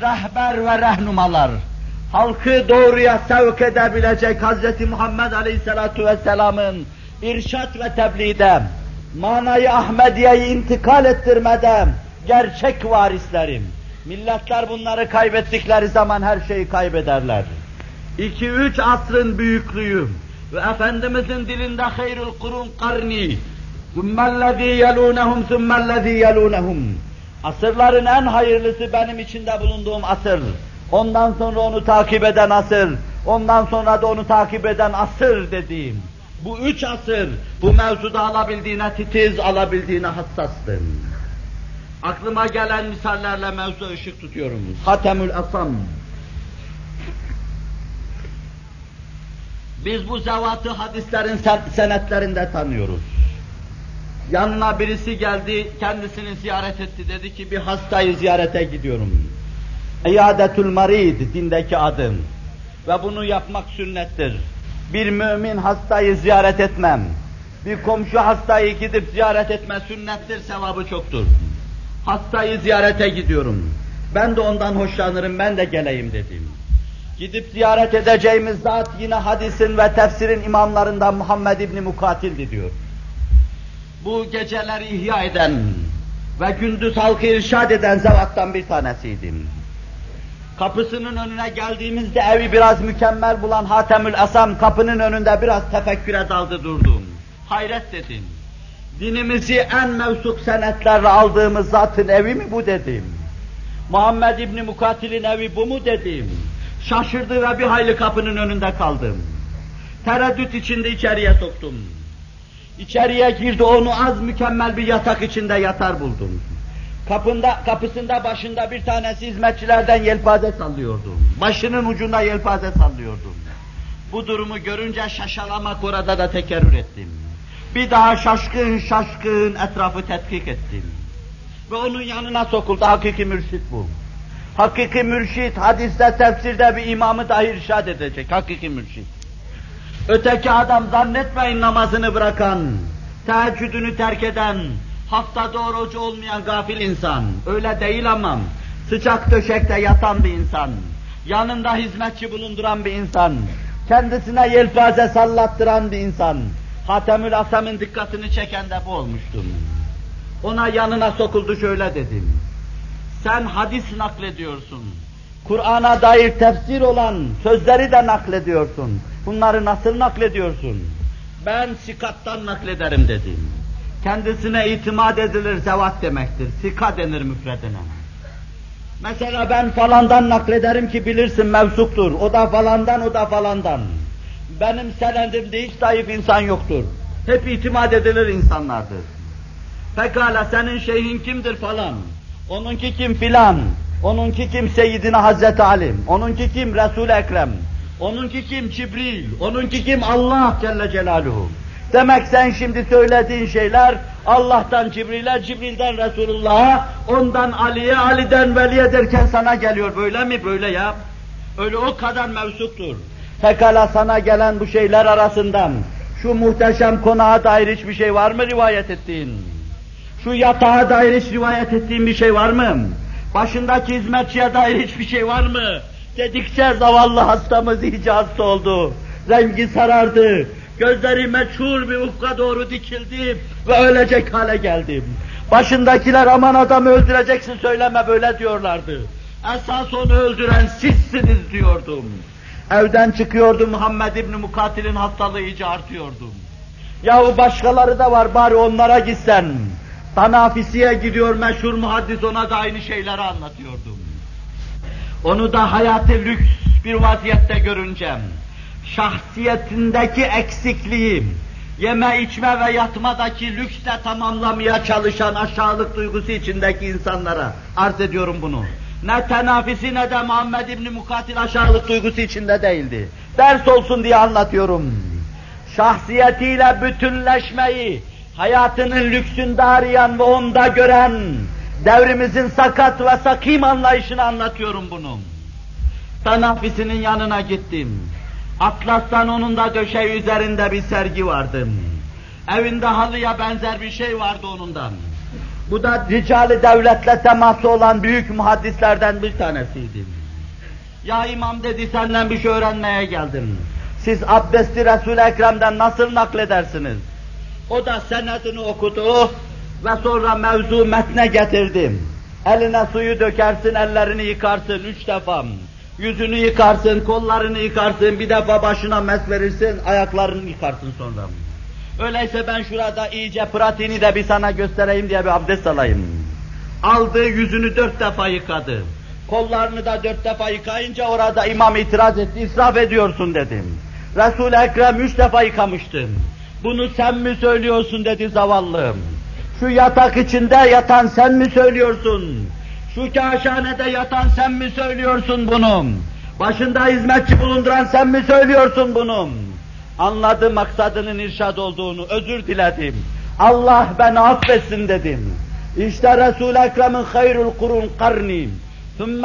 Rehber ve rehnumalar. Halkı doğruya sevk edebilecek Hz. Muhammed Aleyhisselatu Vesselam'ın irşat ve tebliğde manayı Ahmediye'yi intikal ettirmeden gerçek varislerim. Milletler bunları kaybettikleri zaman her şeyi kaybederler. İki üç asrın büyüklüğü ve Efendimizin dilinde hayrul kurun karni. Sümmellezî yelûnehum sümmellezî yelûnehum. Asırların en hayırlısı benim içinde bulunduğum asır. Ondan sonra onu takip eden asır. Ondan sonra da onu takip eden asır dediğim. Bu üç asır bu mevzuda alabildiğine titiz, alabildiğine hassastır. Aklıma gelen misallerle mevzu ışık tutuyorum. Hatemül Asam. Biz bu zevatı hadislerin senetlerinde tanıyoruz. Yanına birisi geldi, kendisini ziyaret etti. Dedi ki bir hastayı ziyarete gidiyorum. İyadetül marid dindeki adım. Ve bunu yapmak sünnettir. Bir mümin hastayı ziyaret etmem. Bir komşu hastayı gidip ziyaret etme sünnettir, sevabı çoktur. Hastayı ziyarete gidiyorum. Ben de ondan hoşlanırım, ben de geleyim dedim. Gidip ziyaret edeceğimiz zat yine hadisin ve tefsirin imamlarından Muhammed İbni Mukatil diyor. Bu geceleri ihya eden ve gündüz halkı irşad eden zevattan bir tanesiydim. Kapısının önüne geldiğimizde evi biraz mükemmel bulan Hatemül Asam kapının önünde biraz tefekküre daldı durdum. Hayret dedim. Dinimizi en mevsuk senetlerle aldığımız zatın evi mi bu dedim. Muhammed İbni Mukatil'in evi bu mu dedim. Şaşırdı ve bir hayli kapının önünde kaldım. Tereddüt içinde içeriye soktum. İçeriye girdi onu az mükemmel bir yatak içinde yatar buldum. Kapında, kapısında başında bir tanesi hizmetçilerden yelpaze sallıyordu. Başının ucunda yelpaze sallıyordu. Bu durumu görünce şaşalamak orada da tekerrür ettim. Bir daha şaşkın şaşkın etrafı tetkik ettim. Ve onun yanına sokuldu. Hakiki mürşit bu. Hakiki mürşit hadiste tefsirde bir imamı dahi irşad edecek. Hakiki mürşit. Öteki adam zannetmeyin namazını bırakan, teheccüdünü terk eden, haftada orucu olmayan gafil insan. Öyle değil ama sıcak döşekte yatan bir insan. Yanında hizmetçi bulunduran bir insan. Kendisine yelpaze sallattıran bir insan. Hatemül Asam'ın dikkatini çeken de bu olmuştum. Ona yanına sokuldu şöyle dedim. Sen hadis naklediyorsun. Kur'an'a dair tefsir olan sözleri de naklediyorsun. Bunları nasıl naklediyorsun? Ben sikattan naklederim dedim. Kendisine itimat edilir zevat demektir. Sika denir müfredine. Mesela ben falandan naklederim ki bilirsin mevsuktur. O da falandan, o da falandan. Benim senedimde hiç zayıf insan yoktur. Hep itimat edilir insanlardır. Pekala senin şeyhin kimdir falan. Onunki kim filan. Onunki kim Seyyidina Hazreti Ali. Onunki kim resul Ekrem. Onunki kim Cibril. Onunki kim Allah Celle Celaluhu. Demek sen şimdi söylediğin şeyler Allah'tan Cibril'e, Cibril'den Resulullah'a, ondan Ali'ye, Ali'den Veli'ye derken sana geliyor. Böyle mi? Böyle ya. Öyle o kadar mevsuktur. Pekala sana gelen bu şeyler arasından şu muhteşem konağa dair hiçbir şey var mı rivayet ettiğin? Şu yatağa dair hiç rivayet ettiğin bir şey var mı? Başındaki hizmetçiye dair hiçbir şey var mı? Dedikçe zavallı hastamız iyice hasta oldu. Rengi sarardı. Gözleri meçhul bir ufka doğru dikildi ve ölecek hale geldim. Başındakiler aman adamı öldüreceksin söyleme böyle diyorlardı. Esas onu öldüren sizsiniz diyordum. Evden çıkıyordum Muhammed İbni Mukatil'in hastalığı iyice artıyordu. Yahu başkaları da var bari onlara gitsen. Tanafisiye gidiyor meşhur muhaddis ona da aynı şeyleri anlatıyordum. Onu da hayatı lüks bir vaziyette görünce, şahsiyetindeki eksikliği, yeme içme ve yatmadaki lüksle tamamlamaya çalışan aşağılık duygusu içindeki insanlara arz ediyorum bunu. Ne tenafisi ne de Muhammed İbni Mukatil aşağılık duygusu içinde değildi. Ders olsun diye anlatıyorum. Şahsiyetiyle bütünleşmeyi, hayatının lüksünde arayan ve onda gören, devrimizin sakat ve sakim anlayışını anlatıyorum bunu. Tanafisinin yanına gittim. Atlas'tan onun da döşeği üzerinde bir sergi vardı. Evinde halıya benzer bir şey vardı onun da. Bu da ricali devletle teması olan büyük muhaddislerden bir tanesiydi. Ya imam dedi senden bir şey öğrenmeye geldim. Siz abdesti Resul-i Ekrem'den nasıl nakledersiniz? O da senedini okudu ve sonra mevzu metne getirdim. Eline suyu dökersin, ellerini yıkarsın üç defa. Yüzünü yıkarsın, kollarını yıkarsın, bir defa başına mes verirsin, ayaklarını yıkarsın sonra. Öyleyse ben şurada iyice pratiğini de bir sana göstereyim diye bir abdest alayım. Aldı, yüzünü dört defa yıkadı. Kollarını da dört defa yıkayınca orada imam itiraz etti, israf ediyorsun dedim. Resul-i Ekrem üç defa yıkamıştım. Bunu sen mi söylüyorsun dedi zavallım. Şu yatak içinde yatan sen mi söylüyorsun? Şu kaşhanede yatan sen mi söylüyorsun bunu? Başında hizmetçi bulunduran sen mi söylüyorsun bunu? Anladı maksadının irşad olduğunu, özür diledim. Allah beni affetsin dedim. İşte Resul-i Ekrem'in hayrul kurun karni, ثُمَّ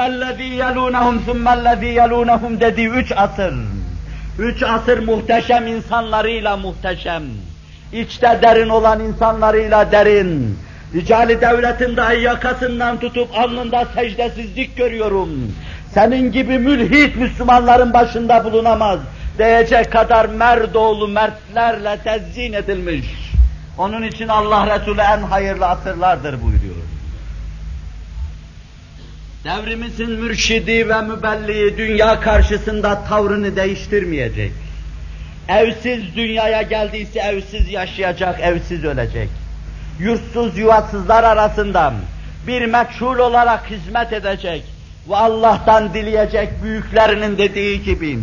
يَلُونَهُمْ ثُمَّ يَلُونَهُمْ dediği üç asır. Üç asır muhteşem insanlarıyla muhteşem. İçte derin olan insanlarıyla derin. Ricali devletin dahi yakasından tutup alnında secdesizlik görüyorum. Senin gibi mülhit Müslümanların başında bulunamaz diyecek kadar merdoğlu mertlerle tezyin edilmiş. Onun için Allah Resulü en hayırlı asırlardır buyuruyor. Devrimizin mürşidi ve mübelliği dünya karşısında tavrını değiştirmeyecek. Evsiz dünyaya geldiyse evsiz yaşayacak, evsiz ölecek. Yurtsuz yuvasızlar arasında bir meçhul olarak hizmet edecek ve Allah'tan dileyecek büyüklerinin dediği gibi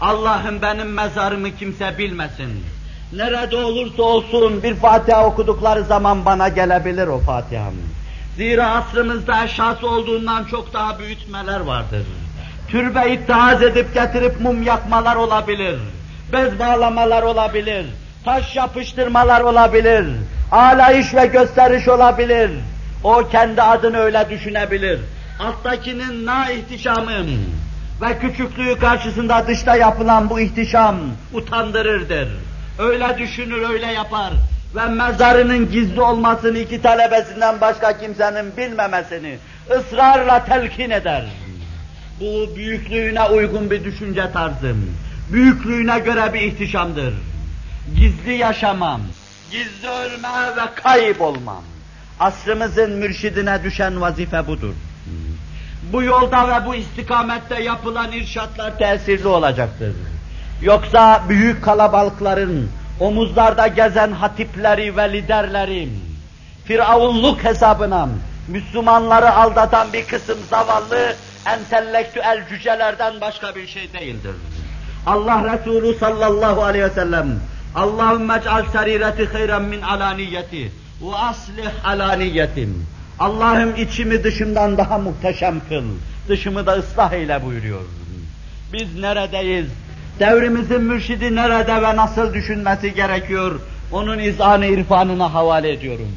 Allah'ım benim mezarımı kimse bilmesin. Nerede olursa olsun bir Fatiha okudukları zaman bana gelebilir o Fatiha'm. Zira asrımızda eşyası olduğundan çok daha büyütmeler vardır. Türbe ittihaz edip getirip mum yakmalar olabilir. Bez bağlamalar olabilir. Taş yapıştırmalar olabilir. Alayış ve gösteriş olabilir. O kendi adını öyle düşünebilir. Alttakinin na ihtişamı ve küçüklüğü karşısında dışta yapılan bu ihtişam utandırırdır. Öyle düşünür, öyle yapar ve mezarının gizli olmasını iki talebesinden başka kimsenin bilmemesini ısrarla telkin eder. Bu büyüklüğüne uygun bir düşünce tarzı, büyüklüğüne göre bir ihtişamdır. Gizli yaşamam, gizli ölme ve kaybolmam. Asrımızın mürşidine düşen vazife budur. Bu yolda ve bu istikamette yapılan irşatlar tesirli olacaktır. Yoksa büyük kalabalıkların omuzlarda gezen hatipleri ve liderlerim, firavunluk hesabına Müslümanları aldatan bir kısım zavallı entelektüel cücelerden başka bir şey değildir. Allah Resulü sallallahu aleyhi ve sellem Allahümme ec'al serireti hayran min alaniyeti ve aslih alaniyetim. Allah'ım içimi dışımdan daha muhteşem kıl. Dışımı da ıslah eyle buyuruyor. Biz neredeyiz? Devrimizin mürşidi nerede ve nasıl düşünmesi gerekiyor? Onun izanı irfanına havale ediyorum.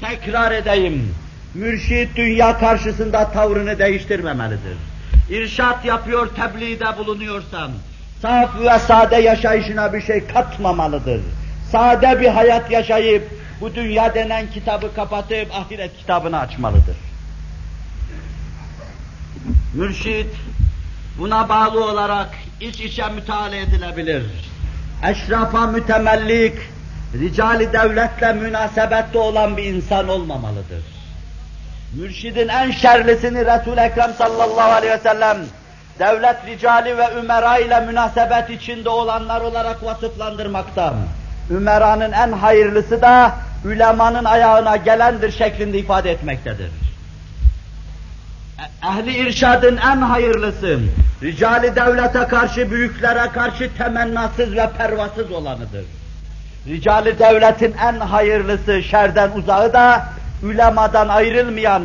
Tekrar edeyim. Mürşid dünya karşısında tavrını değiştirmemelidir. İrşat yapıyor, tebliğde bulunuyorsam, saf ve sade yaşayışına bir şey katmamalıdır. Sade bir hayat yaşayıp, bu dünya denen kitabı kapatıp ahiret kitabını açmalıdır. Mürşid, buna bağlı olarak iç içe müteala edilebilir. Eşrafa mütemellik, ricali devletle münasebette olan bir insan olmamalıdır. Mürşidin en şerlisini Resul-i Ekrem sallallahu aleyhi ve sellem devlet ricali ve ümera ile münasebet içinde olanlar olarak vasıflandırmakta. Ümeranın en hayırlısı da ülemanın ayağına gelendir şeklinde ifade etmektedir. Ehli irşadın en hayırlısı, ricali devlete karşı, büyüklere karşı temennasız ve pervasız olanıdır. Ricali devletin en hayırlısı, şerden uzağı da ülemadan ayrılmayan,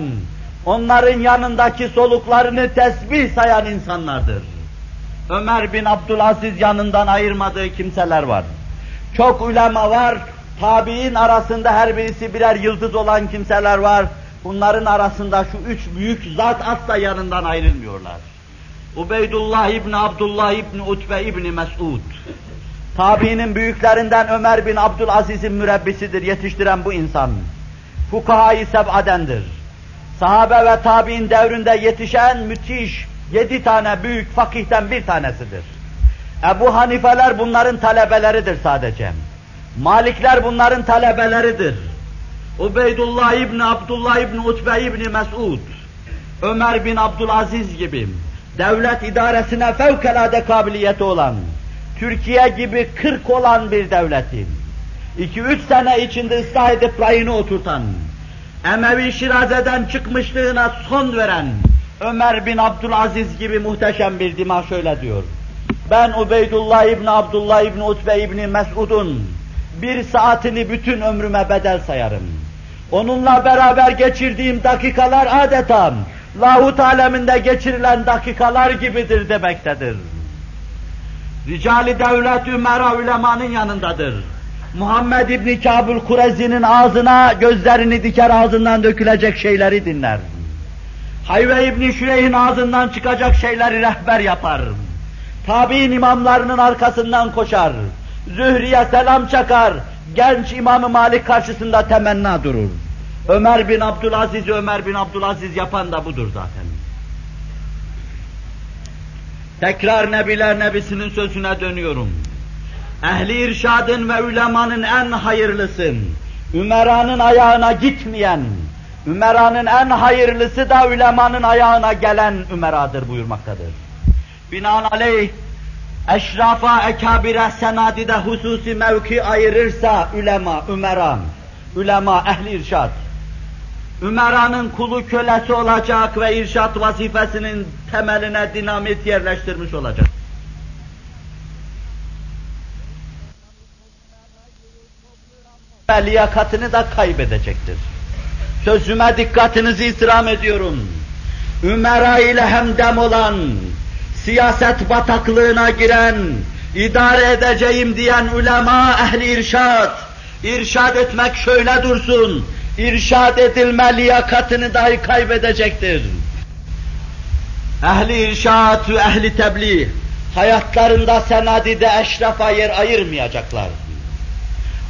onların yanındaki soluklarını tesbih sayan insanlardır. Ömer bin Abdülaziz yanından ayırmadığı kimseler var. Çok ulema var, tabi'in arasında her birisi birer yıldız olan kimseler var. Bunların arasında şu üç büyük zat asla yanından ayrılmıyorlar. Ubeydullah İbni Abdullah İbni Utbe İbni Mes'ud. Tabiinin büyüklerinden Ömer bin Abdülaziz'in mürebbisidir, yetiştiren bu insan. Fukaha-i seb'adendir. Sahabe ve tabi'in devrinde yetişen müthiş yedi tane büyük fakihten bir tanesidir. Ebu Hanifeler bunların talebeleridir sadece. Malikler bunların talebeleridir. Ubeydullah İbni Abdullah İbni Utbe İbni Mes'ud, Ömer bin Abdülaziz gibi devlet idaresine fevkalade kabiliyeti olan, Türkiye gibi kırk olan bir devletin, iki üç sene içinde ıslah edip rayını oturtan, Emevi Şiraze'den çıkmışlığına son veren Ömer bin Abdülaziz gibi muhteşem bir dima şöyle diyor. Ben Ubeydullah İbni Abdullah İbni Utbe İbni Mesud'un bir saatini bütün ömrüme bedel sayarım. Onunla beraber geçirdiğim dakikalar adeta lahut aleminde geçirilen dakikalar gibidir demektedir. Ricali devlet ümera ulemanın yanındadır. Muhammed İbni Kabul Kurezi'nin ağzına gözlerini diker ağzından dökülecek şeyleri dinler. Hayve İbni Şüreyh'in ağzından çıkacak şeyleri rehber yapar. Tabi'in imamlarının arkasından koşar. Zühriye selam çakar. Genç İmam Malik karşısında temenna durur. Ömer bin Abdülaziz, Ömer bin Abdülaziz yapan da budur zaten. Tekrar Nebiler Nebisi'nin sözüne dönüyorum. Ehli irşadın ve ulemanın en hayırlısın. Ümeranın ayağına gitmeyen, Ümeranın en hayırlısı da ulemanın ayağına gelen Ümeradır buyurmaktadır. Binaenaleyh eşrafa, ekabire, senadide hususi mevki ayırırsa ulema, ümeran, ulema, ehli irşad, Ümeranın kulu kölesi olacak ve irşat vazifesinin temeline dinamit yerleştirmiş olacak. Ve liyakatını da kaybedecektir. Sözüme dikkatinizi istirham ediyorum. Ümera ile hemdem olan, siyaset bataklığına giren, idare edeceğim diyen ulema ehli irşad, irşad etmek şöyle dursun, irşad edilme liyakatını dahi kaybedecektir. Ehli irşad ve ehli tebliğ, hayatlarında senadide eşrafa yer ayırmayacaklar.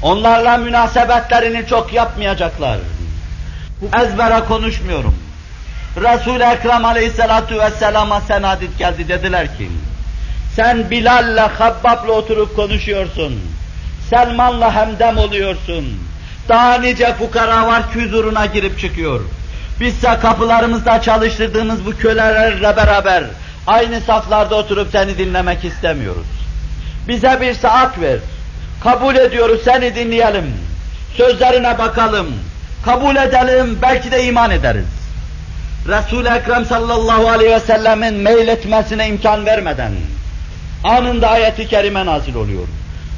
Onlarla münasebetlerini çok yapmayacaklar. Ezbere konuşmuyorum. Resul-i Ekrem aleyhissalatu vesselama senadit geldi dediler ki, sen Bilal'le Habbab'la oturup konuşuyorsun. Selman'la hemdem oluyorsun. Daha nice fukara var ki huzuruna girip çıkıyor. Bizse kapılarımızda çalıştırdığımız bu kölelerle beraber aynı saflarda oturup seni dinlemek istemiyoruz. Bize bir saat ver. Kabul ediyoruz, seni dinleyelim. Sözlerine bakalım. Kabul edelim, belki de iman ederiz. Resul-i Ekrem sallallahu aleyhi ve sellemin meyletmesine imkan vermeden anında ayeti kerime nazil oluyor.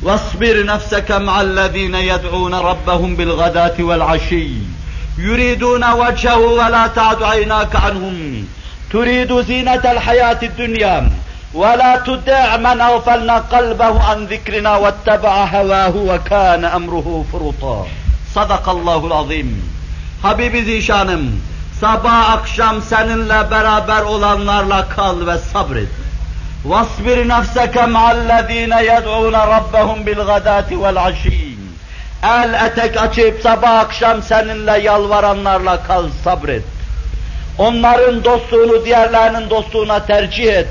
وَاصْبِرْ نَفْسَكَ مَعَ الَّذ۪ينَ يَدْعُونَ رَبَّهُمْ بِالْغَدَاةِ وَالْعَشِيِّ يُرِيدُونَ وَجْهَهُ وَلَا تَعْدُ عَيْنَاكَ عَنْهُمْ تُرِيدُ زِينَةَ الْحَيَاةِ الدُّنْيَا وَلَا تُدِعْ مَنْ أَغْفَلْنَا قَلْبَهُ عَنْ ذِكْرِنَا وَاتَّبَعَ هَوَاهُ وَكَانَ أَمْرُهُ فُرُطًا Sadakallahul azim. Habibi Zişanım, sabah akşam seninle beraber olanlarla kal ve sabret. وَاصْبِرْ نَفْسَكَ مَعَ الَّذ۪ينَ يَدْعُونَ رَبَّهُمْ بِالْغَدَاتِ وَالْعَشِيِّ El etek açıp sabah akşam seninle yalvaranlarla kal sabret. Onların dostluğunu diğerlerinin dostluğuna tercih et.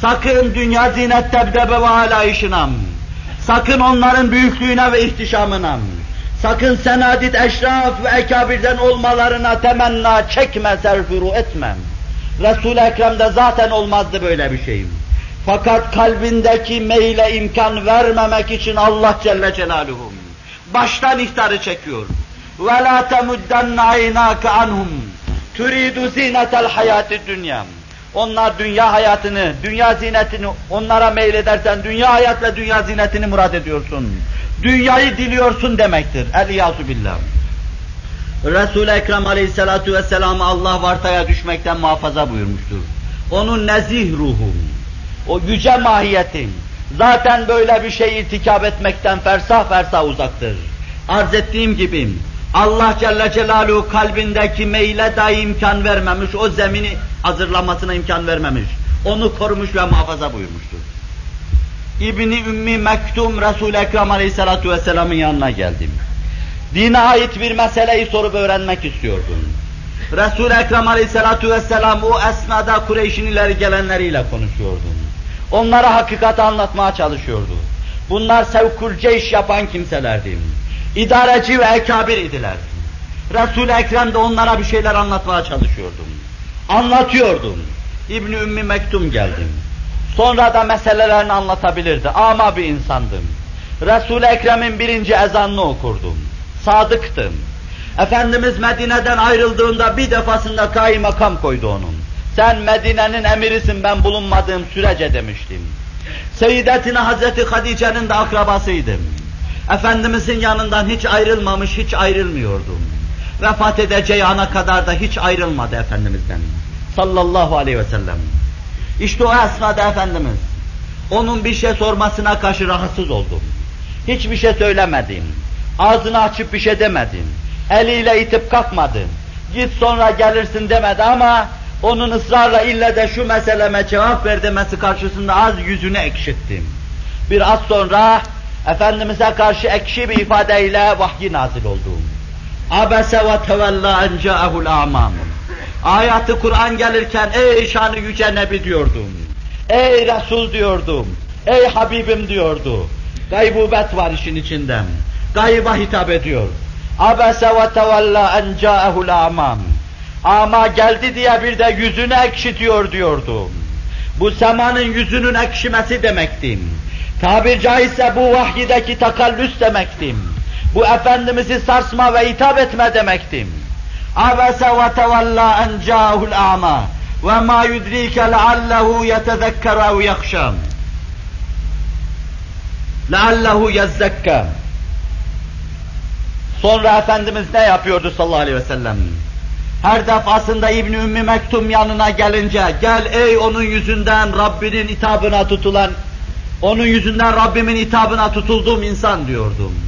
Sakın dünya zinet tebdebe ve alayışına, sakın onların büyüklüğüne ve ihtişamına, sakın senadit eşraf ve ekabirden olmalarına temenna çekme, serfuru etmem. Resul-i Ekrem'de zaten olmazdı böyle bir şey. Fakat kalbindeki meyle imkan vermemek için Allah Celle Celaluhu baştan ihtarı çekiyor. وَلَا تَمُدَّنَّ عَيْنَاكَ عَنْهُمْ تُرِيدُ زِينَةَ الْحَيَاةِ الدُّنْيَا Onlar dünya hayatını, dünya zinetini onlara meyledersen dünya hayat ve dünya zinetini murat ediyorsun. Dünyayı diliyorsun demektir. El-İyâzu billah. Resul-i Ekrem aleyhissalatu vesselam Allah vartaya düşmekten muhafaza buyurmuştur. Onun nezih ruhu, o yüce mahiyetin, zaten böyle bir şey irtikap etmekten fersah fersah uzaktır. Arz ettiğim gibi, Allah Celle Celaluhu kalbindeki meyle dahi imkan vermemiş, o zemini hazırlamasına imkan vermemiş. Onu korumuş ve muhafaza buyurmuştur. İbni Ümmi Mektum Resul-i Ekrem Aleyhisselatü Vesselam'ın yanına geldim. Dine ait bir meseleyi sorup öğrenmek istiyordum. Resul-i Ekrem Aleyhisselatü Vesselam o esnada Kureyş'in ileri gelenleriyle konuşuyordu. Onlara hakikati anlatmaya çalışıyordu. Bunlar sevkul ceyş yapan kimselerdi. İdareci ve ekabir idiler. Resul-i Ekrem de onlara bir şeyler anlatmaya çalışıyordum. Anlatıyordum. İbni Ümmi Mektum geldim. Sonra da meselelerini anlatabilirdi. Ama bir insandım. Resul-i Ekrem'in birinci ezanını okurdum. Sadıktım. Efendimiz Medine'den ayrıldığında bir defasında kaymakam koydu onun. Sen Medine'nin emirisin ben bulunmadığım sürece demiştim. Seyyidetine Hazreti Hadice'nin de akrabasıydım. Efendimizin yanından hiç ayrılmamış, hiç ayrılmıyordum. Vefat edeceği ana kadar da hiç ayrılmadı Efendimiz'den. Sallallahu aleyhi ve sellem. İşte o esnada Efendimiz, onun bir şey sormasına karşı rahatsız oldum. Hiçbir şey söylemedim. Ağzını açıp bir şey demedim. Eliyle itip kalkmadım. Git sonra gelirsin demedi ama onun ısrarla ille de şu meseleme cevap ver demesi karşısında az yüzünü ekşittim. Biraz sonra Efendimiz'e karşı ekşi bir ifadeyle vahyi nazil oldu. Abese ve tevella en ca'ehul amam. Ayatı Kur'an gelirken ey şanı yüce Nebi diyordum. Ey Resul diyordum. Ey Habibim diyordu. Gaybubet var işin içinde. Gayba hitap ediyor. Abese ve tevella en ca'ehul amam. Ama geldi diye bir de yüzünü ekşitiyor diyordu. Bu semanın yüzünün ekşimesi demekti. Tabir caizse bu vahyideki takallüs demektim. Bu Efendimiz'i sarsma ve hitap etme demektim. Abese ve tevella en ca'ahul a'ma ve ma yudrike leallehu yetezekkeru ev yakşam. Leallehu yezzekka. Sonra Efendimiz ne yapıyordu sallallahu aleyhi ve sellem? Her defasında İbn Ümmü Mektum yanına gelince gel ey onun yüzünden Rabbinin hitabına tutulan onun yüzünden Rabbimin hitabına tutulduğum insan diyordum.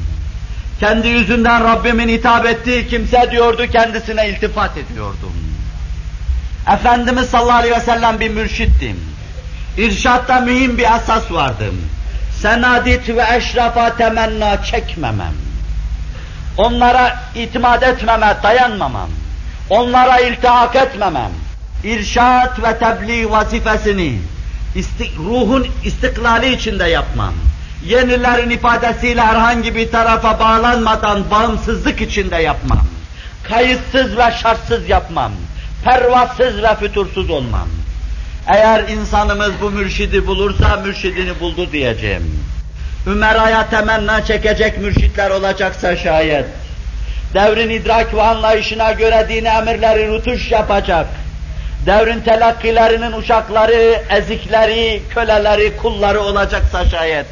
Kendi yüzünden Rabbimin hitap ettiği kimse diyordu, kendisine iltifat ediyordum. Efendimiz sallallahu aleyhi ve sellem bir mürşittim. İrşatta mühim bir esas vardı. Senadit ve eşrafa temenna çekmemem. Onlara itimat etmeme, dayanmamam. Onlara iltihak etmemem. İrşat ve tebliğ vazifesini istik, ruhun istiklali içinde yapmam. Yenilerin ifadesiyle herhangi bir tarafa bağlanmadan bağımsızlık içinde yapmam. Kayıtsız ve şartsız yapmam. Pervasız ve fütursuz olmam. Eğer insanımız bu mürşidi bulursa mürşidini buldu diyeceğim. Ümeraya temenna çekecek mürşitler olacaksa şayet, devrin idrak ve anlayışına göre dini emirleri rutuş yapacak, devrin telakkilerinin uşakları, ezikleri, köleleri, kulları olacaksa şayet,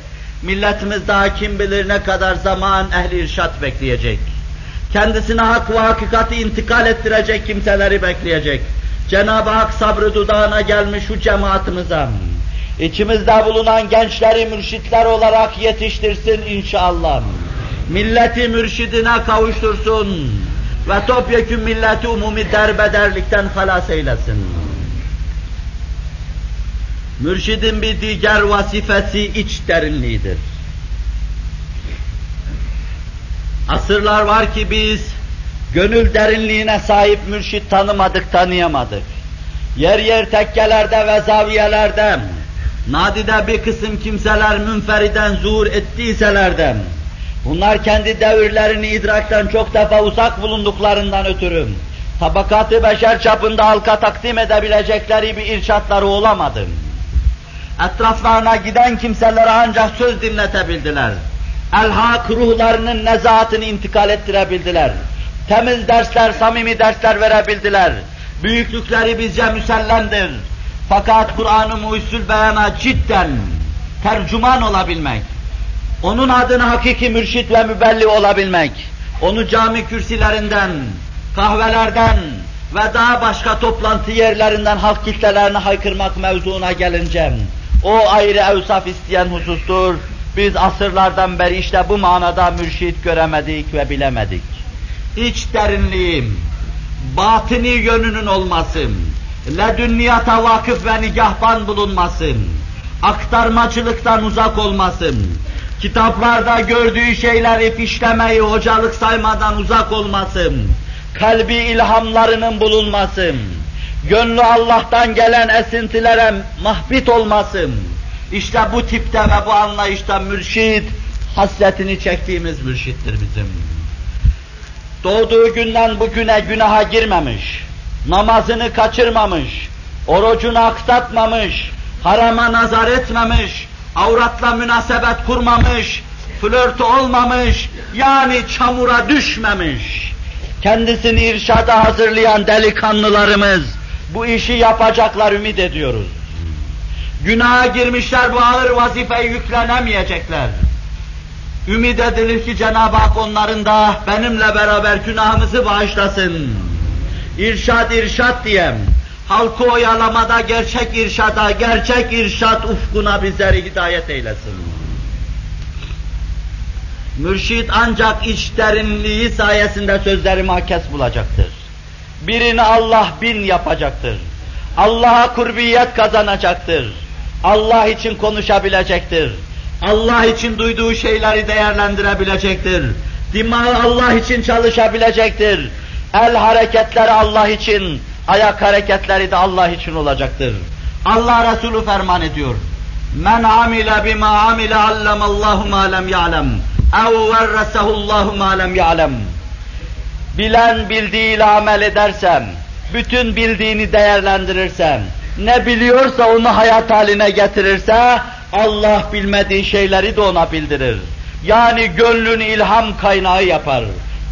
milletimiz daha kim bilir ne kadar zaman ehli irşat bekleyecek. Kendisine hak ve hakikati intikal ettirecek kimseleri bekleyecek. Cenab-ı Hak sabrı dudağına gelmiş şu cemaatimize, içimizde bulunan gençleri mürşitler olarak yetiştirsin inşallah. Milleti mürşidine kavuştursun ve topyekun milleti umumi derbederlikten halas eylesin. Mürşidin bir diğer vazifesi iç derinliğidir. Asırlar var ki biz gönül derinliğine sahip mürşit tanımadık, tanıyamadık. Yer yer tekkelerde ve zaviyelerde, nadide bir kısım kimseler münferiden zuhur ettiyselerden, bunlar kendi devirlerini idraktan çok defa uzak bulunduklarından ötürü, tabakatı beşer çapında halka takdim edebilecekleri bir irşatları olamadı. Etraflarına giden kimselere ancak söz dinletebildiler. Elhak ruhlarının nezahatını intikal ettirebildiler. Temiz dersler, samimi dersler verebildiler. Büyüklükleri bizce müsellemdir. Fakat Kur'an-ı Muhsul Beyan'a cidden tercüman olabilmek, onun adına hakiki mürşit ve mübelli olabilmek, onu cami kürsilerinden, kahvelerden ve daha başka toplantı yerlerinden halk kitlelerine haykırmak mevzuuna gelince, o ayrı evsaf isteyen husustur. Biz asırlardan beri işte bu manada mürşit göremedik ve bilemedik. İç derinliğim, batini yönünün olmasın, ledünniyata vakıf ve nigahban bulunmasın, aktarmacılıktan uzak olmasın, kitaplarda gördüğü şeyleri fişlemeyi hocalık saymadan uzak olmasın, kalbi ilhamlarının bulunmasın, gönlü Allah'tan gelen esintilere mahbit olmasın. İşte bu tipte ve bu anlayışta mürşid, hasretini çektiğimiz mürşittir bizim. Doğduğu günden bugüne günaha girmemiş, namazını kaçırmamış, orucunu aksatmamış, harama nazar etmemiş, avratla münasebet kurmamış, flört olmamış, yani çamura düşmemiş. Kendisini irşada hazırlayan delikanlılarımız, bu işi yapacaklar ümit ediyoruz. Günaha girmişler bu ağır vazifeyi yüklenemeyecekler. Ümid edilir ki Cenab-ı Hak onların da benimle beraber günahımızı bağışlasın. İrşad irşad diyem. Halkı oyalamada gerçek irşada, gerçek irşad ufkuna bizleri hidayet eylesin. Mürşid ancak iç derinliği sayesinde sözlerimi hakes bulacaktır. Birini Allah bin yapacaktır. Allah'a kurbiyet kazanacaktır. Allah için konuşabilecektir. Allah için duyduğu şeyleri değerlendirebilecektir. Dimağı Allah için çalışabilecektir. El hareketleri Allah için, ayak hareketleri de Allah için olacaktır. Allah Resulü ferman ediyor. Men amile bima amile allamallahu ma lem ya'lem ev verresehullahu ma lem ya'lem. Bilen bildiğiyle amel edersem, bütün bildiğini değerlendirirsem, ne biliyorsa onu hayat haline getirirse, Allah bilmediği şeyleri de ona bildirir. Yani gönlünü ilham kaynağı yapar.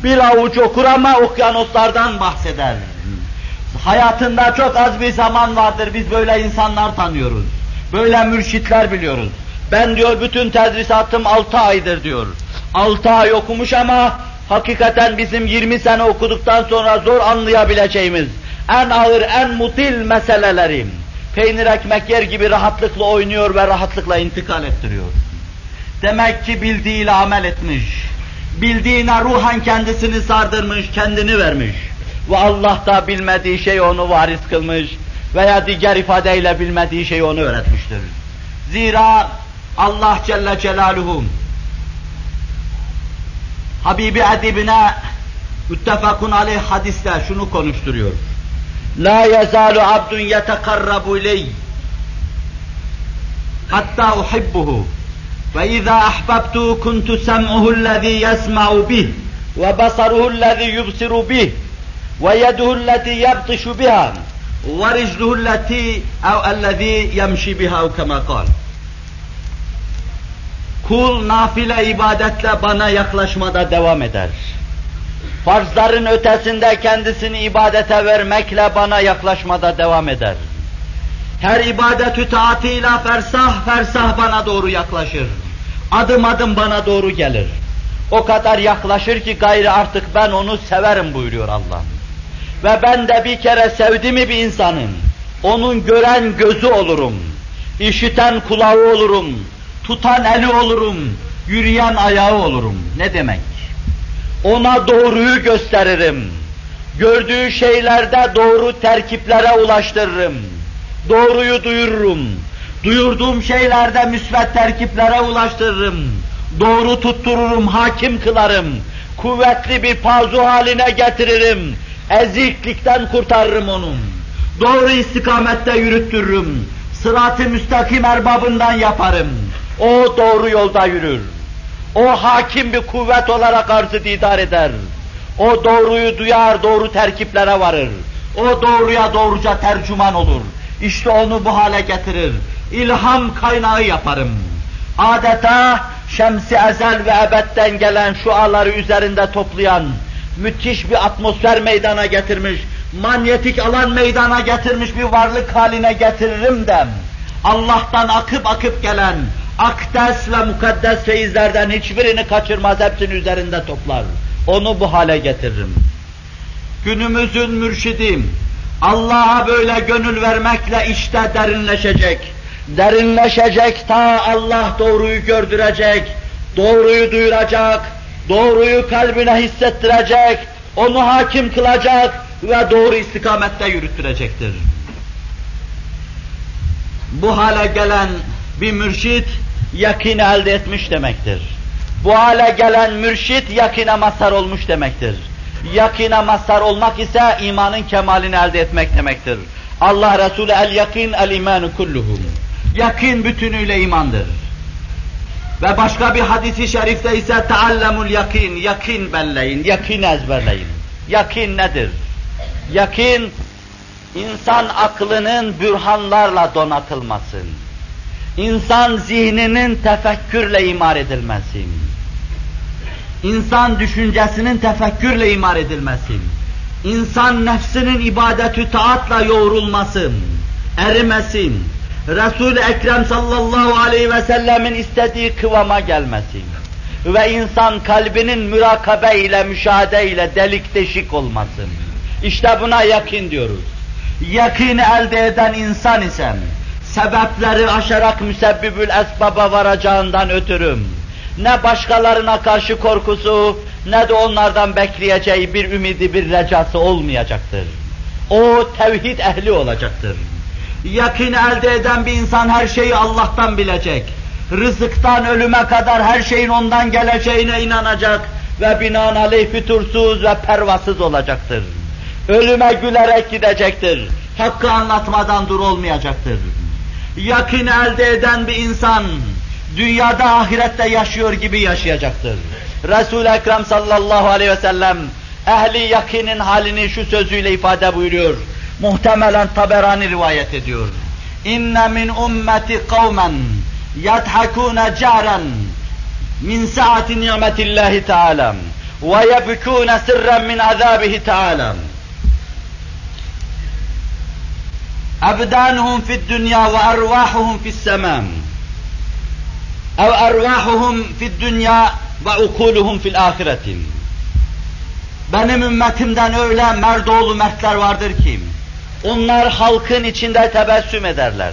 Bir avuç okur ama okyanuslardan bahseder. Hayatında çok az bir zaman vardır, biz böyle insanlar tanıyoruz. Böyle mürşitler biliyoruz. Ben diyor bütün tedrisatım altı aydır diyor. Altı ay okumuş ama hakikaten bizim 20 sene okuduktan sonra zor anlayabileceğimiz en ağır, en mutil meselelerim peynir ekmek yer gibi rahatlıkla oynuyor ve rahatlıkla intikal ettiriyor. Demek ki bildiğiyle amel etmiş. Bildiğine ruhan kendisini sardırmış, kendini vermiş. Ve Allah da bilmediği şey onu varis kılmış veya diğer ifadeyle bilmediği şeyi onu öğretmiştir. Zira Allah Celle Celaluhu Habibi edibine müttefakun aleyh hadiste şunu konuşturuyor. La yezalu abdun yetekarrabu iley hatta uhibbuhu ve izâ ahbabtu kuntu sem'uhu allezî yesma'u bih ve basaruhu allezî yubsiru bih ve yeduhu allezî yebtişu biha ve ricluhu allezî ev ellezî yemşi biha kema kal. Kul nafile ibadetle bana yaklaşmada devam eder. Farzların ötesinde kendisini ibadete vermekle bana yaklaşmada devam eder. Her ibadetü taatıyla fersah fersah bana doğru yaklaşır. Adım adım bana doğru gelir. O kadar yaklaşır ki gayrı artık ben onu severim buyuruyor Allah. Ve ben de bir kere sevdi mi bir insanın, onun gören gözü olurum, işiten kulağı olurum, tutan eli olurum, yürüyen ayağı olurum. Ne demek? Ona doğruyu gösteririm. Gördüğü şeylerde doğru terkiplere ulaştırırım. Doğruyu duyururum. Duyurduğum şeylerde müsbet terkiplere ulaştırırım. Doğru tuttururum, hakim kılarım. Kuvvetli bir pazu haline getiririm. Eziklikten kurtarırım onu. Doğru istikamette yürüttürürüm. Sırat-ı müstakim erbabından yaparım. O doğru yolda yürür. O hakim bir kuvvet olarak arzı didar eder. O doğruyu duyar, doğru terkiplere varır. O doğruya doğruca tercüman olur. İşte onu bu hale getirir. İlham kaynağı yaparım. Adeta şemsi ezel ve ebedden gelen şuaları üzerinde toplayan, müthiş bir atmosfer meydana getirmiş, manyetik alan meydana getirmiş bir varlık haline getiririm de, Allah'tan akıp akıp gelen, akdes ve mukaddes feyizlerden hiçbirini kaçırmaz, hepsini üzerinde toplar. Onu bu hale getiririm. Günümüzün mürşidim, Allah'a böyle gönül vermekle işte derinleşecek. Derinleşecek ta Allah doğruyu gördürecek, doğruyu duyuracak, doğruyu kalbine hissettirecek, onu hakim kılacak ve doğru istikamette yürüttürecektir. Bu hale gelen bir mürşit yakin elde etmiş demektir. Bu hale gelen mürşit yakine mazhar olmuş demektir. Yakine mazhar olmak ise imanın kemalini elde etmek demektir. Allah Resulü el yakin el imanu kulluhum. Yakin bütünüyle imandır. Ve başka bir hadisi şerifte ise taallemul yakin, yakin belleyin, yakin ezberleyin. Yakin nedir? Yakin, insan aklının bürhanlarla donatılması. İnsan zihninin tefekkürle imar edilmesi. İnsan düşüncesinin tefekkürle imar edilmesi. İnsan nefsinin ibadetü taatla yoğrulması, erimesin. Resul-i Ekrem sallallahu aleyhi ve sellemin istediği kıvama gelmesi ve insan kalbinin mürakabe ile, müşahede ile delik deşik olmasın. İşte buna yakin diyoruz. Yakini elde eden insan ise sebepleri aşarak müsebbibül esbaba varacağından ötürüm. Ne başkalarına karşı korkusu, ne de onlardan bekleyeceği bir ümidi, bir recası olmayacaktır. O tevhid ehli olacaktır. Yakin elde eden bir insan her şeyi Allah'tan bilecek. Rızıktan ölüme kadar her şeyin ondan geleceğine inanacak ve binaenaleyh fütursuz ve pervasız olacaktır. Ölüme gülerek gidecektir. Hakkı anlatmadan dur olmayacaktır. Yakin elde eden bir insan, dünyada ahirette yaşıyor gibi yaşayacaktır. Resul-i Ekrem sallallahu aleyhi ve sellem, ehli yakinin halini şu sözüyle ifade buyuruyor. Muhtemelen Taberani rivayet ediyor. İnne min ummeti kavmen yadhakûne ca'ren min saati nimetillahi teâlâ ve yebkûne sirren min azâbihi teâlâ. أبدانهم في الدنيا وأرواحهم في السماء أو أرواحهم في الدنيا وعقولهم في الآخرة Benim ümmetimden öyle merdoğlu mertler vardır ki, onlar halkın içinde tebessüm ederler.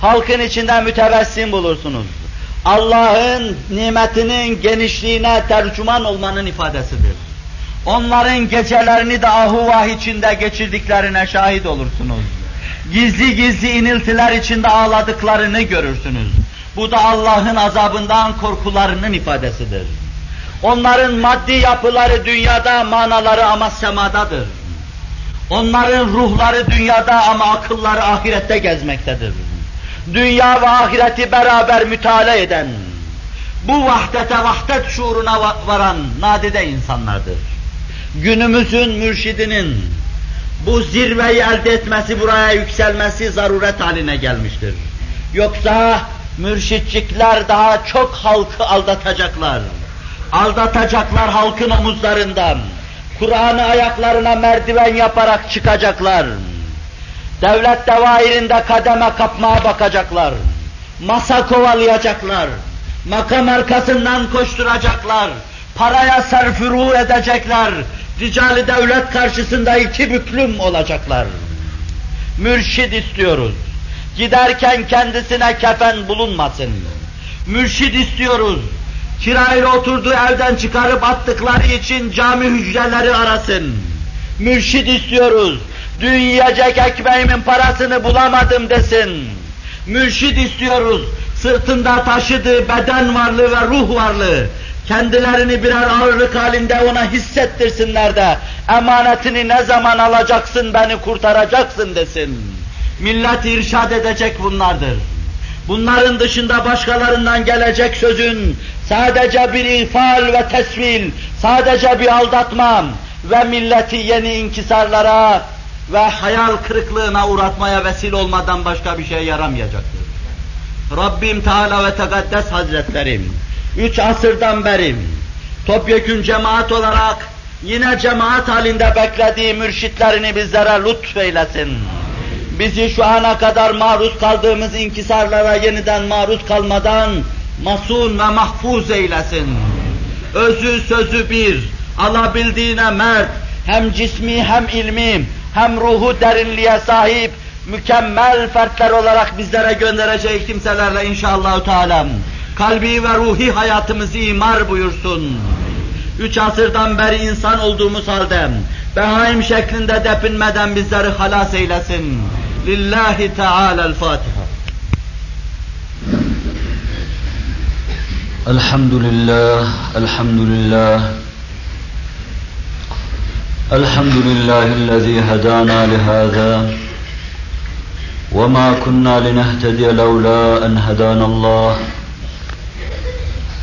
Halkın içinde mütebessim bulursunuz. Allah'ın nimetinin genişliğine tercüman olmanın ifadesidir. Onların gecelerini de ahuvah içinde geçirdiklerine şahit olursunuz gizli gizli iniltiler içinde ağladıklarını görürsünüz. Bu da Allah'ın azabından korkularının ifadesidir. Onların maddi yapıları dünyada, manaları ama semadadır. Onların ruhları dünyada ama akılları ahirette gezmektedir. Dünya ve ahireti beraber müteala eden, bu vahdete vahdet şuuruna varan nadide insanlardır. Günümüzün mürşidinin, bu zirveyi elde etmesi, buraya yükselmesi zaruret haline gelmiştir. Yoksa Mürşitçikler daha çok halkı aldatacaklar. Aldatacaklar halkın omuzlarından. Kur'an'ı ayaklarına merdiven yaparak çıkacaklar. Devlet devairinde kademe kapmaya bakacaklar. Masa kovalayacaklar. Makam arkasından koşturacaklar. Paraya serfuru edecekler. Ricali devlet karşısında iki büklüm olacaklar. Mürşid istiyoruz. Giderken kendisine kefen bulunmasın. Mürşid istiyoruz. Kirayla oturduğu evden çıkarıp attıkları için cami hücreleri arasın. Mürşid istiyoruz. Dün yiyecek ekmeğimin parasını bulamadım desin. Mürşid istiyoruz. Sırtında taşıdığı beden varlığı ve ruh varlığı kendilerini birer ağırlık halinde ona hissettirsinler de emanetini ne zaman alacaksın beni kurtaracaksın desin. Millet irşad edecek bunlardır. Bunların dışında başkalarından gelecek sözün sadece bir ifal ve tesvil, sadece bir aldatma ve milleti yeni inkisarlara ve hayal kırıklığına uğratmaya vesile olmadan başka bir şey yaramayacaktır. Rabbim Teala ve Tekaddes Hazretlerim, üç asırdan beri topyekün cemaat olarak yine cemaat halinde beklediği mürşitlerini bizlere lütfeylesin bizi şu ana kadar maruz kaldığımız inkisarlara yeniden maruz kalmadan masun ve mahfuz eylesin. Özü sözü bir, alabildiğine mert, hem cismi hem ilmi, hem ruhu derinliğe sahip, mükemmel fertler olarak bizlere göndereceği kimselerle inşallah Teala kalbi ve ruhi hayatımızı imar buyursun. Üç asırdan beri insan olduğumuz halde behaim şeklinde depinmeden bizleri halas eylesin. Lillahi Teala'l Fatiha. Elhamdülillah, elhamdülillah. Elhamdülillahillezî hedâna lihâzâ. وما كنا لنهتدي لولا أن هدانا الله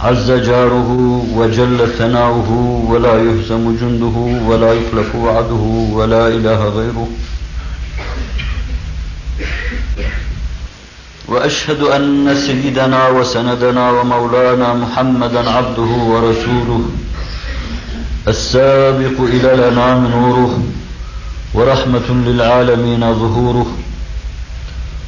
عز جاره وجل ثناؤه ولا يهزم جنده ولا يخلف وعده ولا إله غيره. وأشهد أن سيدنا وسندنا ومولانا محمدا عبده ورسوله السابق إلى الأنام نوره ورحمة للعالمين ظهوره.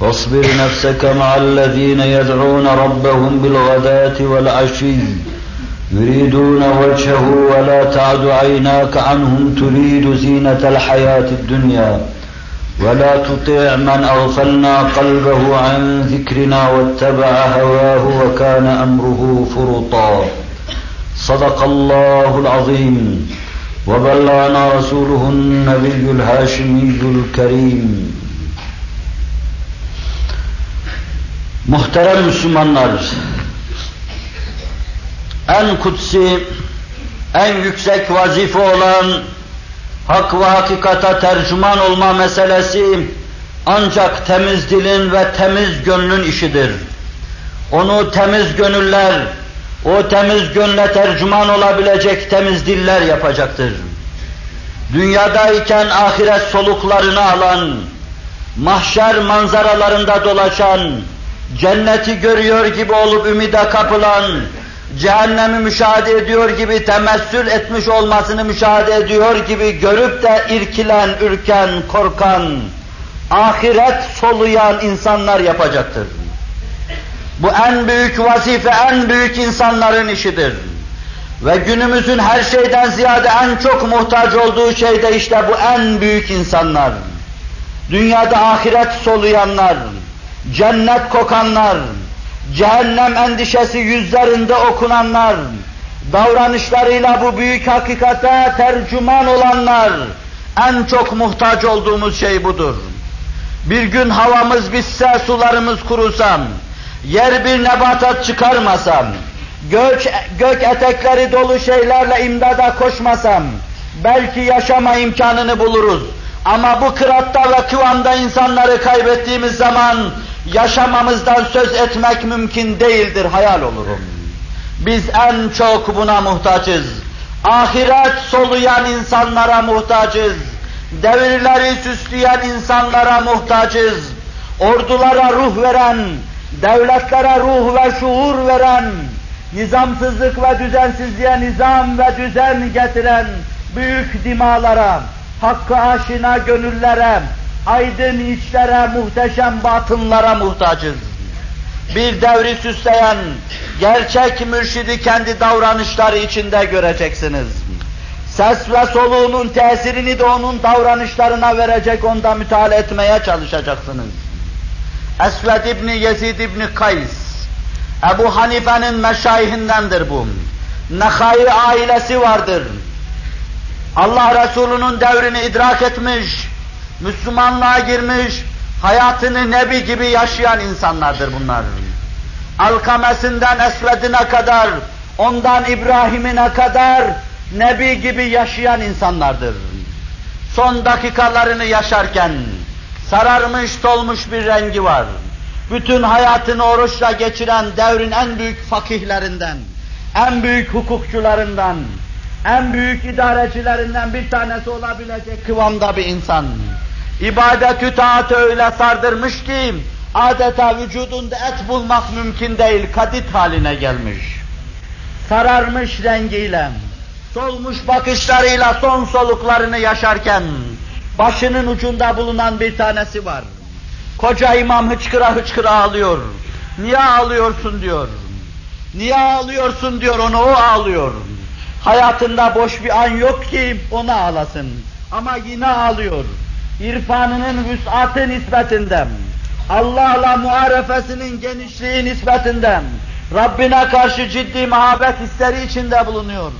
واصبر نفسك مع الذين يدعون ربهم بالغداة والعشي يريدون وجهه ولا تعد عيناك عنهم تريد زينة الحياة الدنيا. ولا تطع من أغفلنا قلبه عن ذكرنا واتبع هواه وكان أمره فرطا. صدق الله العظيم. وبلغنا رسوله النبي الهاشمي الكريم. Muhterem Müslümanlar, en kutsi, en yüksek vazife olan hak ve hakikata tercüman olma meselesi ancak temiz dilin ve temiz gönlün işidir. Onu temiz gönüller, o temiz gönle tercüman olabilecek temiz diller yapacaktır. Dünyadayken ahiret soluklarını alan, mahşer manzaralarında dolaşan, cenneti görüyor gibi olup ümide kapılan, cehennemi müşahede ediyor gibi temessül etmiş olmasını müşahede ediyor gibi görüp de irkilen, ürken, korkan, ahiret soluyan insanlar yapacaktır. Bu en büyük vazife, en büyük insanların işidir. Ve günümüzün her şeyden ziyade en çok muhtaç olduğu şey de işte bu en büyük insanlar. Dünyada ahiret soluyanlar, cennet kokanlar, cehennem endişesi yüzlerinde okunanlar, davranışlarıyla bu büyük hakikate tercüman olanlar, en çok muhtaç olduğumuz şey budur. Bir gün havamız bitse, sularımız kurusam, yer bir nebatat çıkarmasam, gök, gök etekleri dolu şeylerle imdada koşmasam, belki yaşama imkanını buluruz. Ama bu kıratta ve kıvamda insanları kaybettiğimiz zaman yaşamamızdan söz etmek mümkün değildir, hayal olurum. Biz en çok buna muhtaçız. Ahiret soluyan insanlara muhtaçız. Devirleri süsleyen insanlara muhtaçız. Ordulara ruh veren, devletlere ruh ve şuur veren, nizamsızlık ve düzensizliğe nizam ve düzen getiren büyük dimalara, hakkı aşina gönüllere, aydın içlere, muhteşem batınlara muhtacız. Bir devri süsleyen, gerçek mürşidi kendi davranışları içinde göreceksiniz. Ses ve soluğunun tesirini de onun davranışlarına verecek, onda müteala etmeye çalışacaksınız. Esved İbni Yezid İbni Kays, Ebu Hanife'nin meşayihindendir bu. Nehai ailesi vardır. Allah Resulü'nün devrini idrak etmiş, Müslümanlığa girmiş, hayatını Nebi gibi yaşayan insanlardır bunlar. Alkamesinden Esved'ine kadar, ondan İbrahim'ine kadar Nebi gibi yaşayan insanlardır. Son dakikalarını yaşarken sararmış dolmuş bir rengi var. Bütün hayatını oruçla geçiren devrin en büyük fakihlerinden, en büyük hukukçularından, en büyük idarecilerinden bir tanesi olabilecek kıvamda bir insan. İbadet-ü taatı öyle sardırmış ki, adeta vücudunda et bulmak mümkün değil, kadit haline gelmiş. Sararmış rengiyle, solmuş bakışlarıyla son soluklarını yaşarken, başının ucunda bulunan bir tanesi var. Koca imam hıçkıra hıçkıra ağlıyor. Niye ağlıyorsun diyor. Niye ağlıyorsun diyor, onu o ağlıyor. Hayatında boş bir an yok ki ona ağlasın. Ama yine ağlıyor. İrfanının vüs'atı nispetinden, Allah'la muarefesinin genişliği nispetinden, Rabbine karşı ciddi muhabbet hisleri içinde bulunuyor.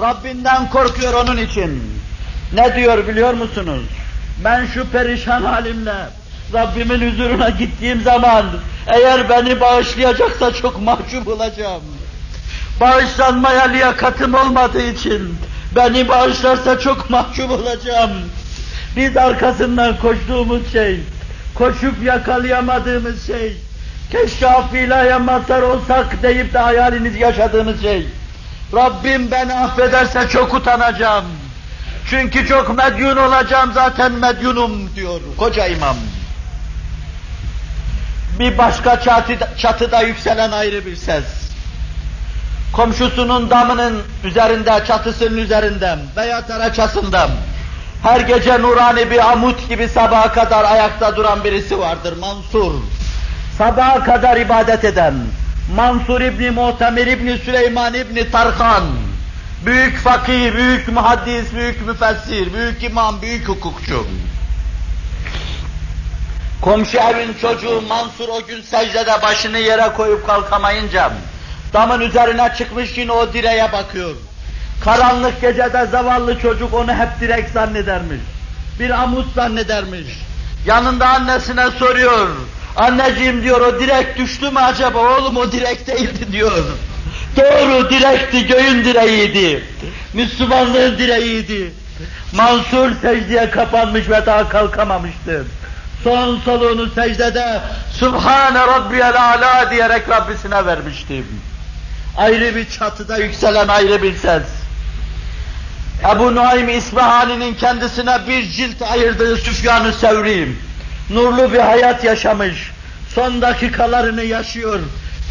Rabbinden korkuyor onun için. Ne diyor biliyor musunuz? Ben şu perişan halimle Rabbimin huzuruna gittiğim zaman eğer beni bağışlayacaksa çok mahcup olacağım. Bağışlanmaya liyakatım olmadığı için beni bağışlarsa çok mahcup olacağım. Biz arkasından koştuğumuz şey, koşup yakalayamadığımız şey, keşke affilaya mazhar olsak deyip de hayaliniz yaşadığımız şey. Rabbim beni affederse çok utanacağım. Çünkü çok medyun olacağım zaten medyunum diyor koca imam. Bir başka çatıda, çatıda yükselen ayrı bir ses. Komşusunun damının üzerinde, çatısının üzerinden veya taraçasından her gece nurani bir amut gibi sabaha kadar ayakta duran birisi vardır Mansur. Sabaha kadar ibadet eden Mansur İbni Muhtemir İbni Süleyman İbni Tarhan. Büyük fakih, büyük muhaddis, büyük müfessir, büyük imam, büyük hukukçu. Komşu evin çocuğu Mansur o gün secdede başını yere koyup kalkamayınca damın üzerine çıkmış yine o direğe bakıyor. Karanlık gecede zavallı çocuk onu hep direk zannedermiş. Bir amut zannedermiş. Yanında annesine soruyor. Anneciğim diyor o direk düştü mü acaba? Oğlum o direk değildi diyor. Doğru direkti, göğün direğiydi. Müslümanlığın direğiydi. Mansur secdeye kapanmış ve daha kalkamamıştı. Son soluğunu secdede Subhane Rabbiyel Ala diyerek Rabbisine vermiştim. Ayrı bir çatıda yükselen ayrı bir ses. Ebu Nuaym İsmahani'nin kendisine bir cilt ayırdığı Süfyan-ı Sevri, nurlu bir hayat yaşamış, son dakikalarını yaşıyor,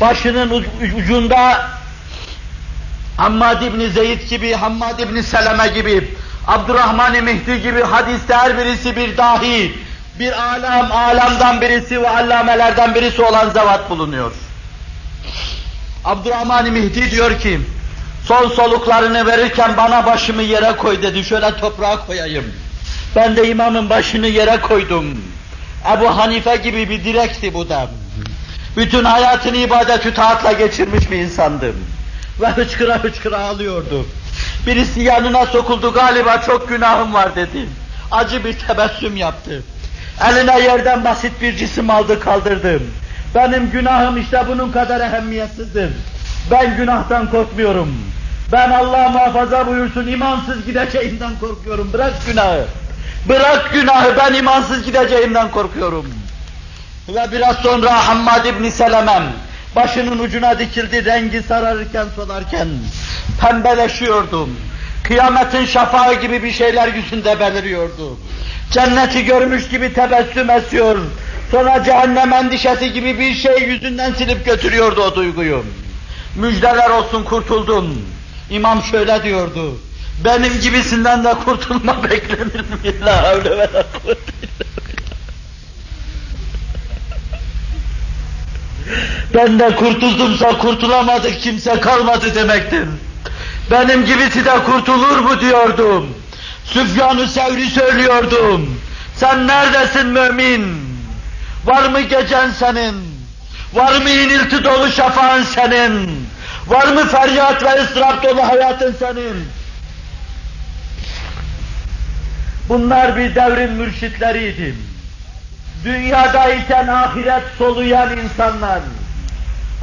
başının ucunda Hammad İbni Zeyd gibi, Hammad İbni Seleme gibi, Abdurrahman-ı Mihdi gibi hadiste her birisi bir dahi, bir alam, alamdan birisi ve allamelerden birisi olan zevat bulunuyor. Abdurrahman-ı Mihdi diyor ki, Son soluklarını verirken bana başımı yere koy dedi, şöyle toprağa koyayım. Ben de imamın başını yere koydum. Ebu Hanife gibi bir direkti bu da. Bütün hayatını ibadet-ü taatla geçirmiş bir insandım. Ve hıçkıra hıçkıra ağlıyordu. Birisi yanına sokuldu galiba çok günahım var dedi. Acı bir tebessüm yaptı. Eline yerden basit bir cisim aldı kaldırdım. Benim günahım işte bunun kadar ehemmiyetsizdir. Ben günahtan korkmuyorum. Ben Allah muhafaza buyursun imansız gideceğimden korkuyorum. Bırak günahı. Bırak günahı ben imansız gideceğimden korkuyorum. Ve biraz sonra Hammad İbni Selemem başının ucuna dikildi rengi sararırken solarken pembeleşiyordum. Kıyametin şafağı gibi bir şeyler yüzünde beliriyordu. Cenneti görmüş gibi tebessüm esiyor. Sonra cehennem endişesi gibi bir şey yüzünden silip götürüyordu o duyguyu. Müjdeler olsun kurtuldum. İmam şöyle diyordu. Benim gibisinden de kurtulma beklenir mi? La havle ve la Ben de kurtuldumsa kurtulamadık kimse kalmadı demektir. Benim gibisi de kurtulur mu diyordum. Süfyan-ı Sevri söylüyordum. Sen neredesin mümin? Var mı gecen senin? Var mı inilti dolu şafağın senin? Var mı feryat ve ıstırap dolu hayatın senin? Bunlar bir devrin mürşitleriydi. Dünyadayken ahiret soluyan insanlar,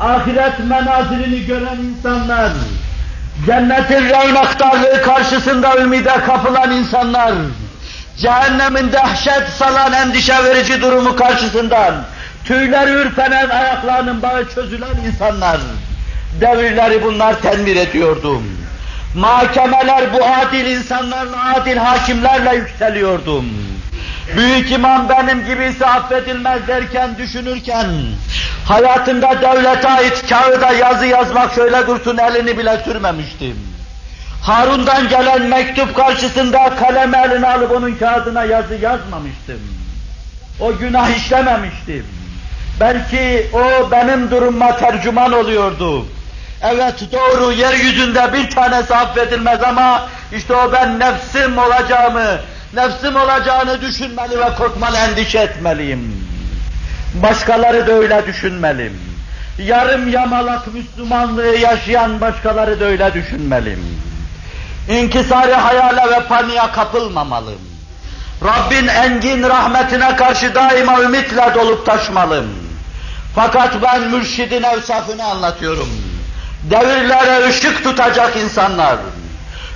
ahiret menazilini gören insanlar, cennetin reynaktarlığı karşısında ümide kapılan insanlar, cehennemin dehşet salan endişe verici durumu karşısından tüyleri ürpenen ayaklarının bağı çözülen insanlar, devirleri bunlar tenvir ediyordu. Mahkemeler bu adil insanlarla, adil hakimlerle yükseliyordum. Büyük imam benim gibisi affedilmez derken, düşünürken, hayatımda devlete ait kağıda yazı yazmak şöyle dursun elini bile sürmemiştim. Harun'dan gelen mektup karşısında kalem eline alıp onun kağıdına yazı yazmamıştım. O günah işlememiştim. Belki o benim durumuma tercüman oluyordu. Evet doğru yeryüzünde bir tanesi affedilmez ama işte o ben nefsim olacağımı, nefsim olacağını düşünmeli ve korkmalı, endişe etmeliyim. Başkaları da öyle düşünmeli. Yarım yamalak Müslümanlığı yaşayan başkaları da öyle düşünmeli. İnkisari hayale ve paniğe kapılmamalı. Rabbin engin rahmetine karşı daima ümitle dolup taşmalım. Fakat ben mürşidin evsafını anlatıyorum. Devirlere ışık tutacak insanlar,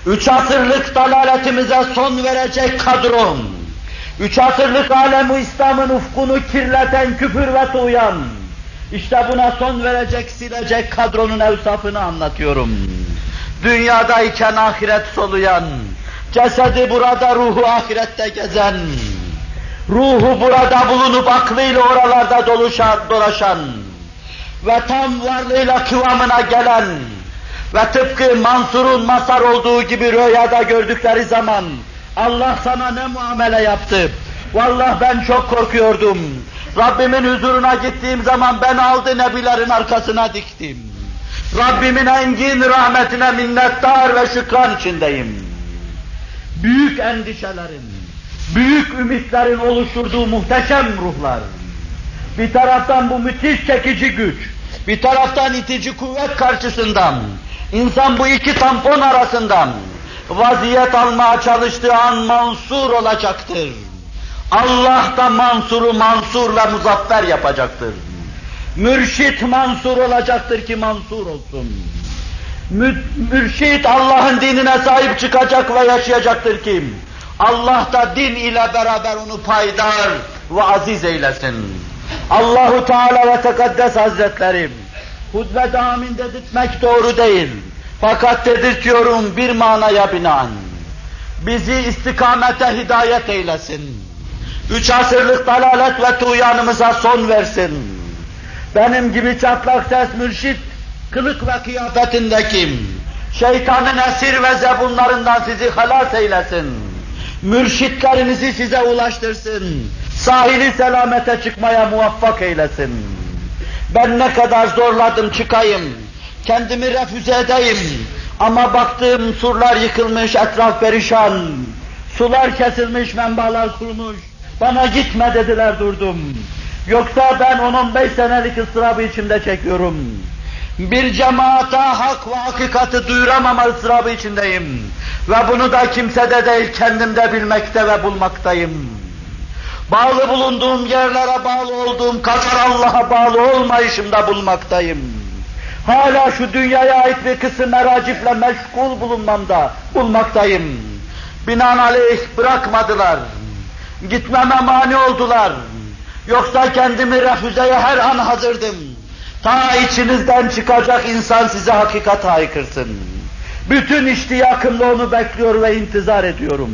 üç asırlık dalaletimize son verecek kadron, üç asırlık alemi İslam'ın ufkunu kirleten küfür ve tuğyan, işte buna son verecek, silecek kadronun evsafını anlatıyorum. Dünyadayken ahiret soluyan, cesedi burada, ruhu ahirette gezen, ruhu burada bulunup aklıyla oralarda doluşan, dolaşan ve tam varlığıyla kıvamına gelen ve tıpkı Mansur'un Masar olduğu gibi rüyada gördükleri zaman Allah sana ne muamele yaptı? Vallahi ben çok korkuyordum. Rabbimin huzuruna gittiğim zaman ben aldı nebilerin arkasına diktim. Rabbimin engin rahmetine minnettar ve şükran içindeyim. Büyük endişelerin, büyük ümitlerin oluşturduğu muhteşem ruhlar. Bir taraftan bu müthiş çekici güç, bir taraftan itici kuvvet karşısından, insan bu iki tampon arasından vaziyet almaya çalıştığı an mansur olacaktır. Allah da mansuru mansurla muzaffer yapacaktır. Mürşit mansur olacaktır ki mansur olsun. Mü mürşit Allah'ın dinine sahip çıkacak ve yaşayacaktır ki Allah da din ile beraber onu paydar ve aziz eylesin. Allahu Teala ve Tekaddes Hazretleri hutbe amin dedirtmek doğru değil. Fakat dedirtiyorum bir manaya binaen. Bizi istikamete hidayet eylesin. Üç asırlık dalalet ve tuğyanımıza son versin. Benim gibi çatlak ses mürşit, kılık ve kıyafetindeki şeytanın esir ve zebunlarından sizi halas eylesin. Mürşitlerinizi size ulaştırsın sahili selamete çıkmaya muvaffak eylesin. Ben ne kadar zorladım çıkayım, kendimi refüze edeyim, Ama baktım surlar yıkılmış, etraf perişan. Sular kesilmiş, menbalar kurumuş. Bana gitme dediler durdum. Yoksa ben 10-15 senelik ıstırabı içimde çekiyorum. Bir cemaata hak ve hakikati duyuramama ıstırabı içindeyim. Ve bunu da kimsede değil kendimde bilmekte ve bulmaktayım. Bağlı bulunduğum yerlere bağlı olduğum kadar Allah'a bağlı olmayışımda bulmaktayım. Hala şu dünyaya ait bir kısım meracifle meşgul bulunmamda bulmaktayım. Binaenaleyh bırakmadılar. Gitmeme mani oldular. Yoksa kendimi refüzeye her an hazırdım. Ta içinizden çıkacak insan size hakikat haykırsın. Bütün iştiyakımla onu bekliyor ve intizar ediyorum.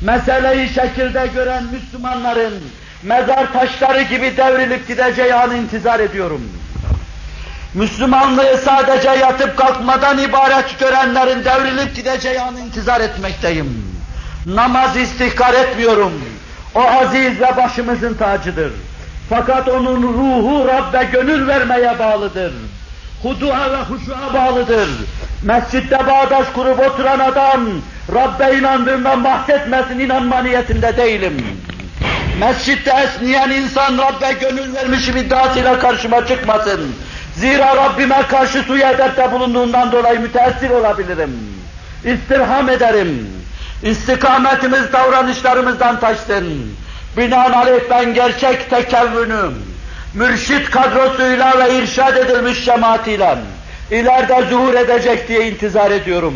Meseleyi şekilde gören Müslümanların mezar taşları gibi devrilip gideceği an intizar ediyorum. Müslümanlığı sadece yatıp kalkmadan ibaret görenlerin devrilip gideceği an intizar etmekteyim. Namaz istihkar etmiyorum. O aziz ve başımızın tacıdır. Fakat onun ruhu Rabbe gönül vermeye bağlıdır. Hudu'a ve huşu'a bağlıdır. Mescitte bağdaş kurup oturan adam, Rabbe inandığından bahsetmesin inanma niyetinde değilim. Mescitte esniyen insan Rabbe gönül vermişim iddiasıyla karşıma çıkmasın. Zira Rabbime karşı suyu edepte bulunduğundan dolayı müteessir olabilirim. İstirham ederim. İstikametimiz davranışlarımızdan taşsın. Binaenaleyh ben gerçek tekevvünüm, mürşit kadrosuyla ve irşad edilmiş cemaatiyle ileride zuhur edecek diye intizar ediyorum.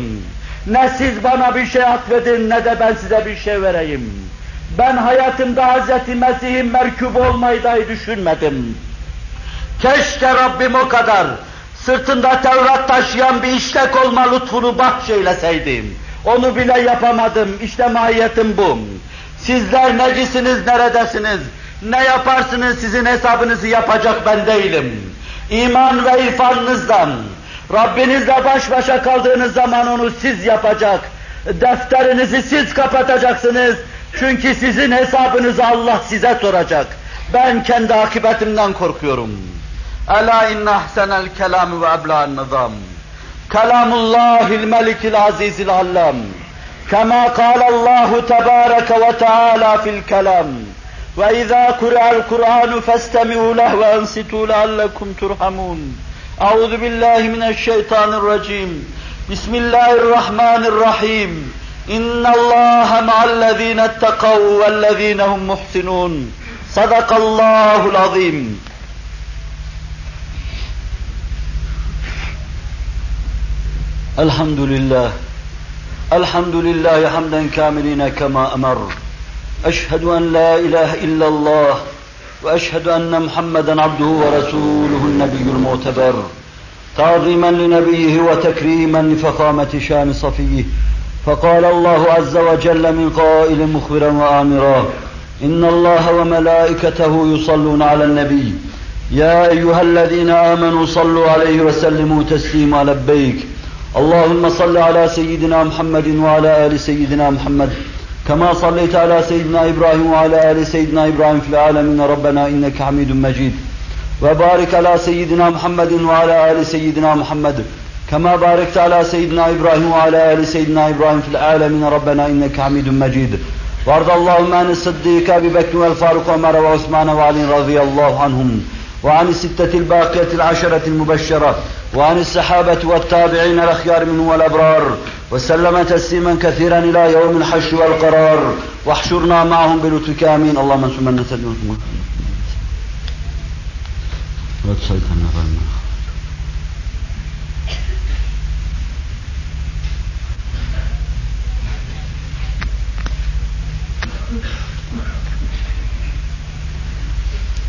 Ne siz bana bir şey atfedin ne de ben size bir şey vereyim. Ben hayatımda Hz. Mesih'in merkub olmayı dahi düşünmedim. Keşke Rabbim o kadar sırtında Tevrat taşıyan bir işlek olma lütfunu bahşeyleseydim. Onu bile yapamadım. İşte mahiyetim bu. Sizler necisiniz, neredesiniz? Ne yaparsınız sizin hesabınızı yapacak ben değilim. İman ve irfanınızdan, Rabbinizle baş başa kaldığınız zaman onu siz yapacak. Defterinizi siz kapatacaksınız. Çünkü sizin hesabınızı Allah size soracak. Ben kendi akıbetimden korkuyorum. Ela inne ahsenel kelam ve ebla'n nizam. Kelamullahil melikil azizil allam. كما قال الله تبارك وتعالى في الكلام وإذا قرأ القرآن فاستمعوا له وأنصتوا لعلكم ترحمون أعوذ بالله من الشيطان الرجيم بسم الله الرحمن الرحيم إن الله مع الذين اتقوا والذين هم محسنون صدق الله العظيم الحمد لله الحمد لله حمدا كاملين كما أمر. أشهد أن لا إله إلا الله وأشهد أن محمدا عبده ورسوله النبي المعتبر. تعظيما لنبيه وتكريما لفخامة شان صفيه. فقال الله عز وجل من قائل مخبرا وآمرا إن الله وملائكته يصلون على النبي. يا أيها الذين آمنوا صلوا عليه وسلموا تسليما لبيك. اللهم صل على سيدنا محمد وعلى آل سيدنا محمد. كما صليت على سيدنا إبراهيم وعلى آل سيدنا إبراهيم في العالمين. ربنا إنك حميد مجيد. وبارك على سيدنا محمد وعلى آل سيدنا محمد. كما باركت على سيدنا إبراهيم وعلى آل سيدنا إبراهيم في العالمين. ربنا إنك حميد مجيد. وارض اللهم عن الصديق أبي بكر والفاروق وعمر وعثمان وعلي رضي الله عنهم. وعن الستة الباقية العشرة المبشرة. وعن السحابة والتابعين الأخيار منهم والأبرار وسلم تسليما كثيرا إلى يوم الحش والقرار. واحشرنا معهم بلطفك آمين. اللهم انصر من نسأل لا تسلطنا غيرنا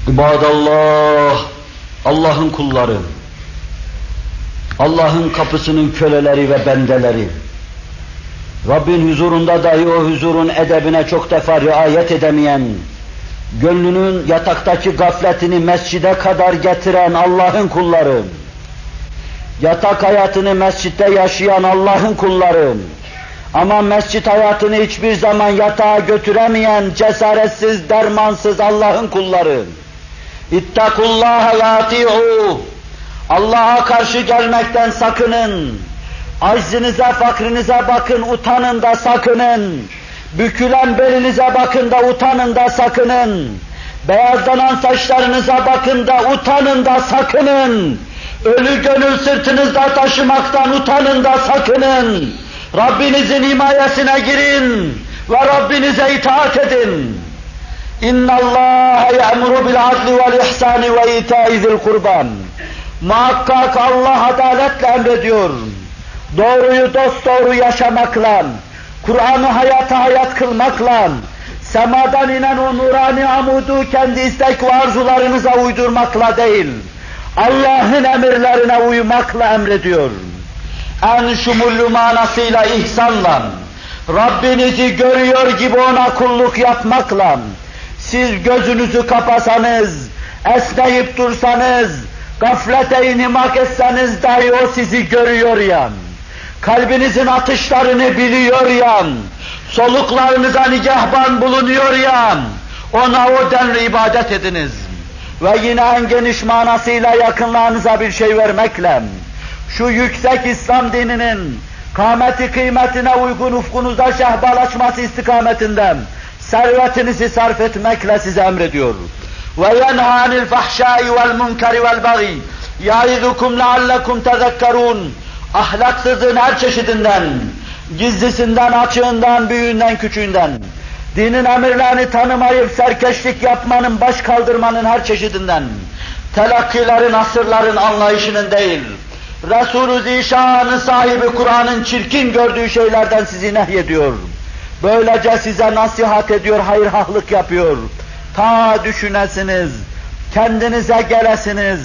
İbadallah, Allah'ın kulları, Allah'ın kapısının köleleri ve bendeleri, Rabbin huzurunda dahi o huzurun edebine çok defa riayet edemeyen, gönlünün yataktaki gafletini mescide kadar getiren Allah'ın kulları, yatak hayatını mescitte yaşayan Allah'ın kulları, ama mescit hayatını hiçbir zaman yatağa götüremeyen cesaretsiz, dermansız Allah'ın kulları, İttakullaha ve ati'u. Allah'a karşı gelmekten sakının. Aczinize, fakrinize bakın, utanın da sakının. Bükülen belinize bakın da utanın da sakının. Beyazlanan saçlarınıza bakın da utanın da sakının. Ölü gönül sırtınızda taşımaktan utanın da sakının. Rabbinizin himayesine girin ve Rabbinize itaat edin. İnna Allah ya'muru bil adli vel ihsani ve ita'i zil kurban. Muhakkak Allah adaletle emrediyor. Doğruyu dost doğru yaşamakla, Kur'an'ı hayata hayat kılmakla, semadan inen o nurani amudu kendi istek ve arzularınıza uydurmakla değil, Allah'ın emirlerine uymakla emrediyor. En şumullu manasıyla ihsanla, Rabbinizi görüyor gibi ona kulluk yapmakla, siz gözünüzü kapasanız, esneyip dursanız, gaflete inhimak etseniz dahi o sizi görüyor ya. Kalbinizin atışlarını biliyor ya. Soluklarınıza nigahban bulunuyor ya. Ona o denli ibadet ediniz. Ve yine en geniş manasıyla yakınlarınıza bir şey vermekle, şu yüksek İslam dininin kâmeti kıymetine uygun ufkunuza şehbalaşması istikametinden servetinizi sarf etmekle size emrediyor. Fahşai vel munkari vel bagi yaidukum leallekum tezekkerun ahlaksızlığın her çeşidinden, gizlisinden, açığından, büyüğünden, küçüğünden, dinin emirlerini tanımayıp serkeşlik yapmanın, baş kaldırmanın her çeşidinden, telakkilerin, asırların anlayışının değil, Resulü Zişan'ın sahibi Kur'an'ın çirkin gördüğü şeylerden sizi nehyediyor. Böylece size nasihat ediyor, hayırhahlık yapıyor. Ta düşünesiniz, kendinize gelesiniz,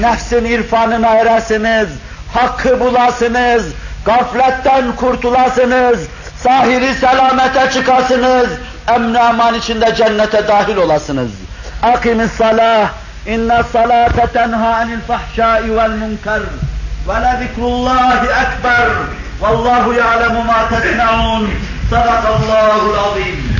nefsin irfanına eresiniz, hakkı bulasınız, gafletten kurtulasınız, sahiri selamete çıkasınız, emn aman içinde cennete dahil olasınız. Akimis salah, inne salate tenha anil fahşai vel munkar, ve le zikrullahi ekber, vallahu ya'lemu ma tesna'un, sadakallahul azim.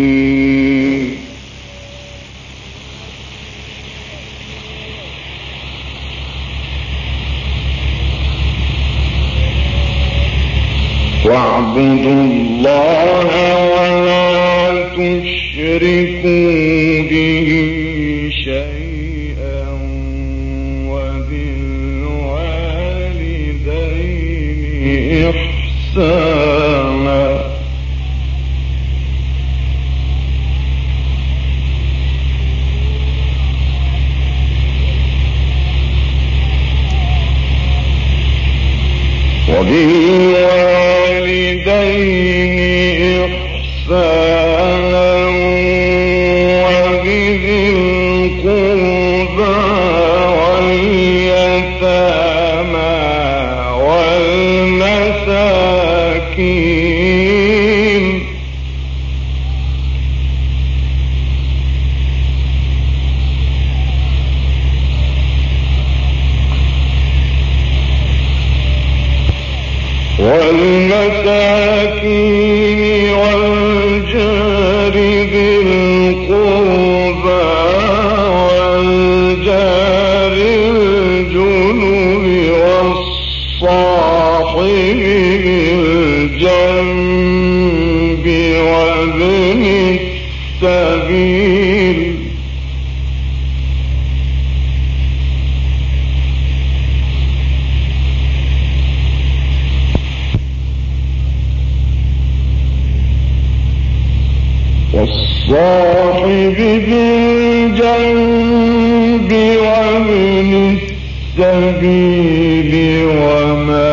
واعبدوا الله ولا تشركوا به شيئا وبالوالدين إحسانا. وبالوالدين بوالدين إحسانا السبيل وما